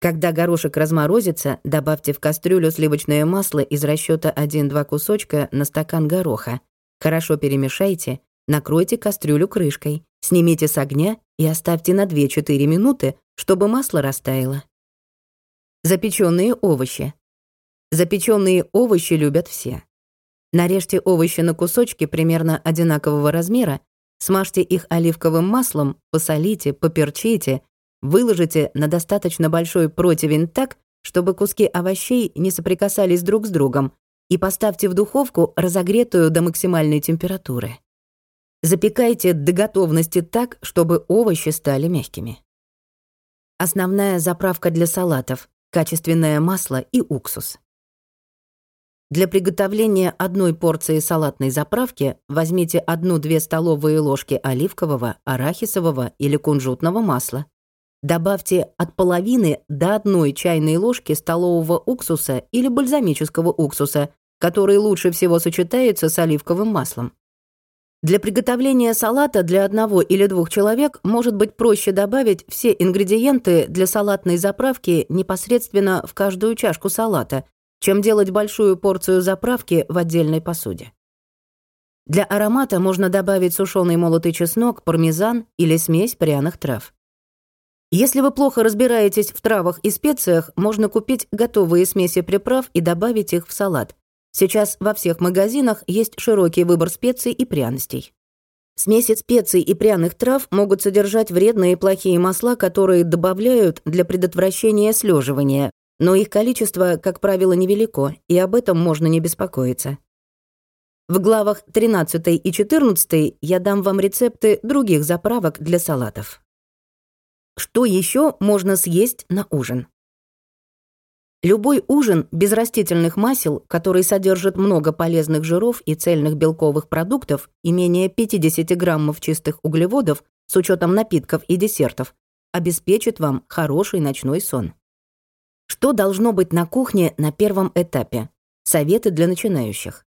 Когда горошек разморозится, добавьте в кастрюлю сливочное масло из расчета 1-2 кусочка на стакан гороха. Хорошо перемешайте, накройте кастрюлю крышкой, снимите с огня и оставьте на 2-4 минуты, чтобы масло растаяло. Запеченные овощи. Запеченные овощи любят все. Нарежьте овощи на кусочки примерно одинакового размера, смажьте их оливковым маслом, посолите, поперчите, выложите на достаточно большой противень так, чтобы куски овощей не соприкасались друг с другом, и поставьте в духовку, разогретую до максимальной температуры. Запекайте до готовности так, чтобы овощи стали мягкими. Основная заправка для салатов – качественное масло и уксус. Для приготовления одной порции салатной заправки возьмите 1-2 столовые ложки оливкового, арахисового или кунжутного масла. Добавьте от половины до одной чайной ложки столового уксуса или бальзамического уксуса, который лучше всего сочетается с оливковым маслом. Для приготовления салата для одного или двух человек может быть проще добавить все ингредиенты для салатной заправки непосредственно в каждую чашку салата, чем делать большую порцию заправки в отдельной посуде. Для аромата можно добавить сушеный молотый чеснок, пармезан или смесь пряных трав. Если вы плохо разбираетесь в травах и специях, можно купить готовые смеси приправ и добавить их в салат. Сейчас во всех магазинах есть широкий выбор специй и пряностей. Смеси специй и пряных трав могут содержать вредные и плохие масла, которые добавляют для предотвращения слеживания, но их количество, как правило, невелико, и об этом можно не беспокоиться. В главах 13 и 14 я дам вам рецепты других заправок для салатов. Что еще можно съесть на ужин? Любой ужин без растительных масел, который содержит много полезных жиров и цельных белковых продуктов и менее 50 граммов чистых углеводов с учетом напитков и десертов, обеспечит вам хороший ночной сон. Что должно быть на кухне на первом этапе? Советы для начинающих.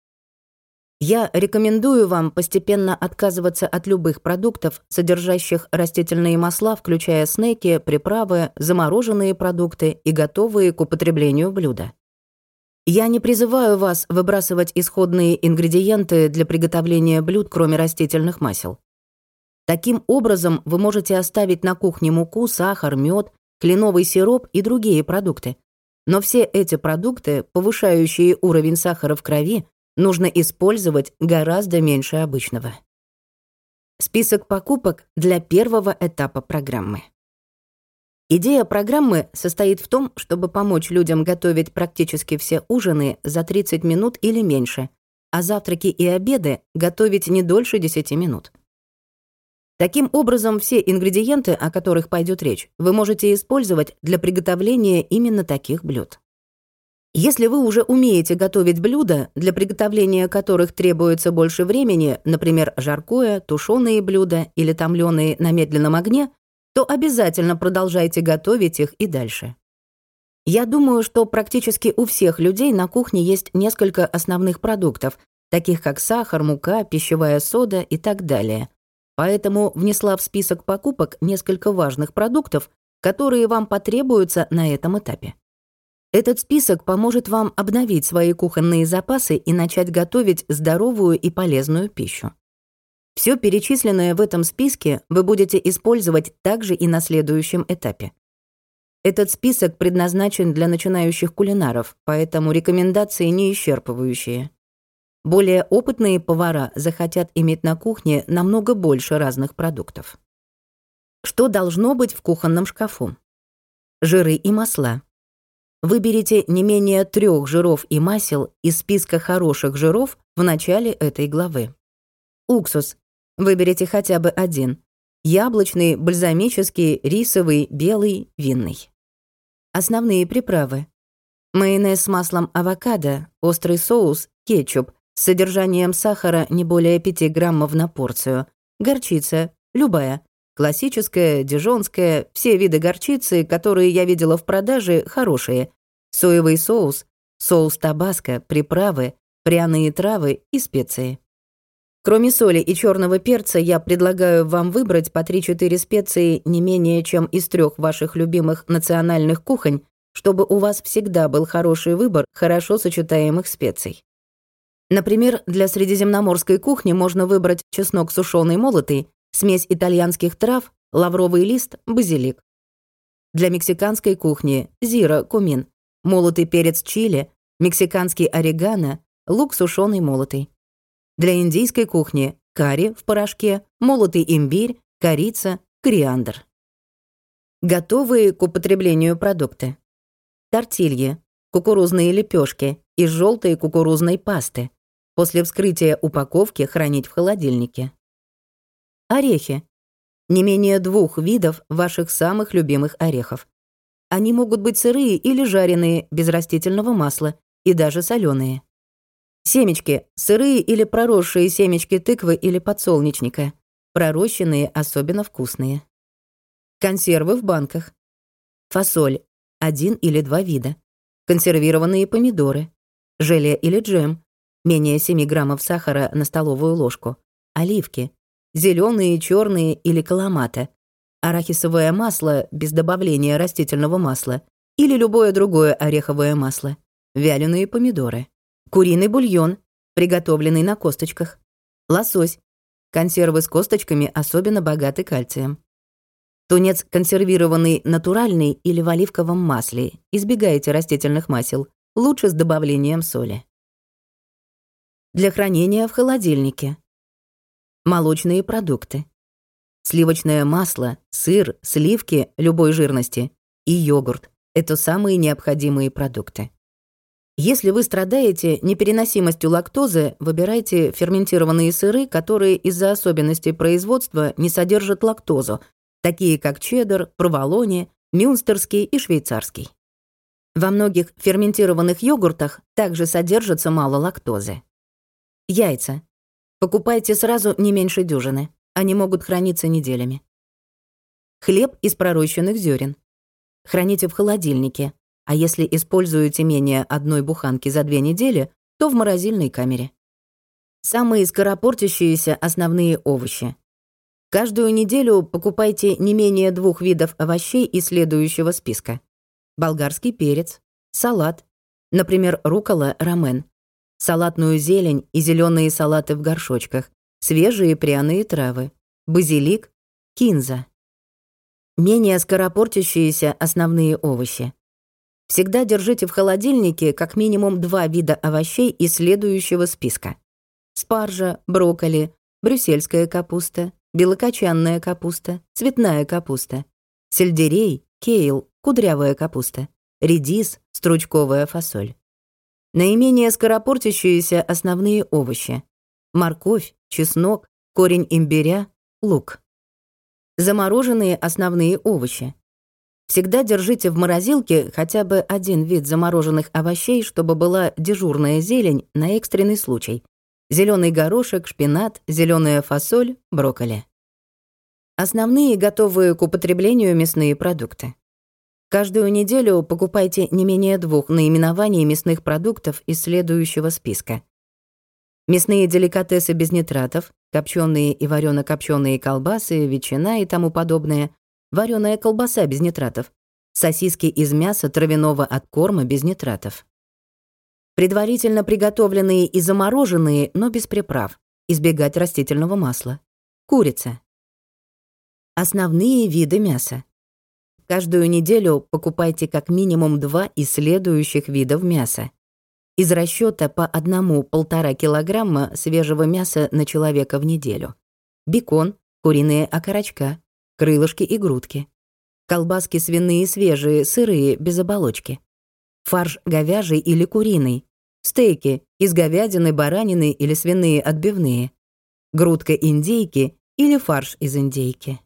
Я рекомендую вам постепенно отказываться от любых продуктов, содержащих растительные масла, включая снеки, приправы, замороженные продукты и готовые к употреблению блюда. Я не призываю вас выбрасывать исходные ингредиенты для приготовления блюд, кроме растительных масел. Таким образом, вы можете оставить на кухне муку, сахар, мед, кленовый сироп и другие продукты. Но все эти продукты, повышающие уровень сахара в крови, нужно использовать гораздо меньше обычного. Список покупок для первого этапа программы. Идея программы состоит в том, чтобы помочь людям готовить практически все ужины за 30 минут или меньше, а завтраки и обеды готовить не дольше 10 минут. Таким образом, все ингредиенты, о которых пойдет речь, вы можете использовать для приготовления именно таких блюд. Если вы уже умеете готовить блюда, для приготовления которых требуется больше времени, например, жаркое, тушеные блюда или томленые на медленном огне, то обязательно продолжайте готовить их и дальше. Я думаю, что практически у всех людей на кухне есть несколько основных продуктов, таких как сахар, мука, пищевая сода и так далее. Поэтому внесла в список покупок несколько важных продуктов, которые вам потребуются на этом этапе. Этот список поможет вам обновить свои кухонные запасы и начать готовить здоровую и полезную пищу. Все перечисленное в этом списке вы будете использовать также и на следующем этапе. Этот список предназначен для начинающих кулинаров, поэтому рекомендации не исчерпывающие. Более опытные повара захотят иметь на кухне намного больше разных продуктов. Что должно быть в кухонном шкафу? Жиры и масла. Выберите не менее трех жиров и масел из списка хороших жиров в начале этой главы. Уксус. Выберите хотя бы один. Яблочный, бальзамический, рисовый, белый, винный. Основные приправы. Майонез с маслом авокадо, острый соус, кетчуп, с содержанием сахара не более 5 граммов на порцию, горчица, любая, классическая, дижонская, все виды горчицы, которые я видела в продаже, хорошие, соевый соус, соус табаско, приправы, пряные травы и специи. Кроме соли и черного перца, я предлагаю вам выбрать по 3-4 специи не менее чем из трех ваших любимых национальных кухонь, чтобы у вас всегда был хороший выбор хорошо сочетаемых специй. Например, для средиземноморской кухни можно выбрать чеснок сушеный молотый, смесь итальянских трав, лавровый лист, базилик. Для мексиканской кухни – зира, кумин, молотый перец чили, мексиканский орегано, лук сушеный молотый. Для индийской кухни – карри в порошке, молотый имбирь, корица, кориандр. Готовые к употреблению продукты. Тортильи, кукурузные лепешки из желтой кукурузной пасты, После вскрытия упаковки хранить в холодильнике. Орехи. Не менее двух видов ваших самых любимых орехов. Они могут быть сырые или жареные, без растительного масла, и даже соленые. Семечки. Сырые или проросшие семечки тыквы или подсолнечника. Пророщенные особенно вкусные. Консервы в банках. Фасоль. Один или два вида. Консервированные помидоры. Желе или джем менее 7 граммов сахара на столовую ложку, оливки, зеленые, черные или каламата, арахисовое масло без добавления растительного масла или любое другое ореховое масло, вяленые помидоры, куриный бульон, приготовленный на косточках, лосось, консервы с косточками особенно богаты кальцием. Тунец консервированный натуральный или в оливковом масле. Избегайте растительных масел, лучше с добавлением соли для хранения в холодильнике. Молочные продукты. Сливочное масло, сыр, сливки любой жирности и йогурт – это самые необходимые продукты. Если вы страдаете непереносимостью лактозы, выбирайте ферментированные сыры, которые из-за особенностей производства не содержат лактозу, такие как чеддер, проволоне, мюнстерский и швейцарский. Во многих ферментированных йогуртах также содержится мало лактозы. Яйца. Покупайте сразу не меньше дюжины. Они могут храниться неделями. Хлеб из пророщенных зерен. Храните в холодильнике, а если используете менее одной буханки за две недели, то в морозильной камере. Самые скоропортящиеся основные овощи. Каждую неделю покупайте не менее двух видов овощей из следующего списка. Болгарский перец, салат, например, рукола, рамен, салатную зелень и зеленые салаты в горшочках, свежие пряные травы, базилик, кинза. Менее скоропортящиеся основные овощи. Всегда держите в холодильнике как минимум два вида овощей из следующего списка. Спаржа, брокколи, брюссельская капуста, белокочанная капуста, цветная капуста, сельдерей, кейл, кудрявая капуста, редис, стручковая фасоль. Наименее скоропортящиеся основные овощи. Морковь, чеснок, корень имбиря, лук. Замороженные основные овощи. Всегда держите в морозилке хотя бы один вид замороженных овощей, чтобы была дежурная зелень на экстренный случай. Зеленый горошек, шпинат, зеленая фасоль, брокколи. Основные готовые к употреблению мясные продукты. Каждую неделю покупайте не менее двух наименований мясных продуктов из следующего списка. Мясные деликатесы без нитратов, копченые и варено-копченые колбасы, ветчина и тому подобное, вареная колбаса без нитратов, сосиски из мяса травяного откорма без нитратов. Предварительно приготовленные и замороженные, но без приправ. Избегать растительного масла. Курица. Основные виды мяса. Каждую неделю покупайте как минимум два из следующих видов мяса. Из расчета по одному-полтора килограмма свежего мяса на человека в неделю. Бекон, куриные окорочка, крылышки и грудки. Колбаски свиные свежие, сырые, без оболочки. Фарш говяжий или куриный. Стейки из говядины, баранины или свиные отбивные. Грудка индейки или фарш из индейки.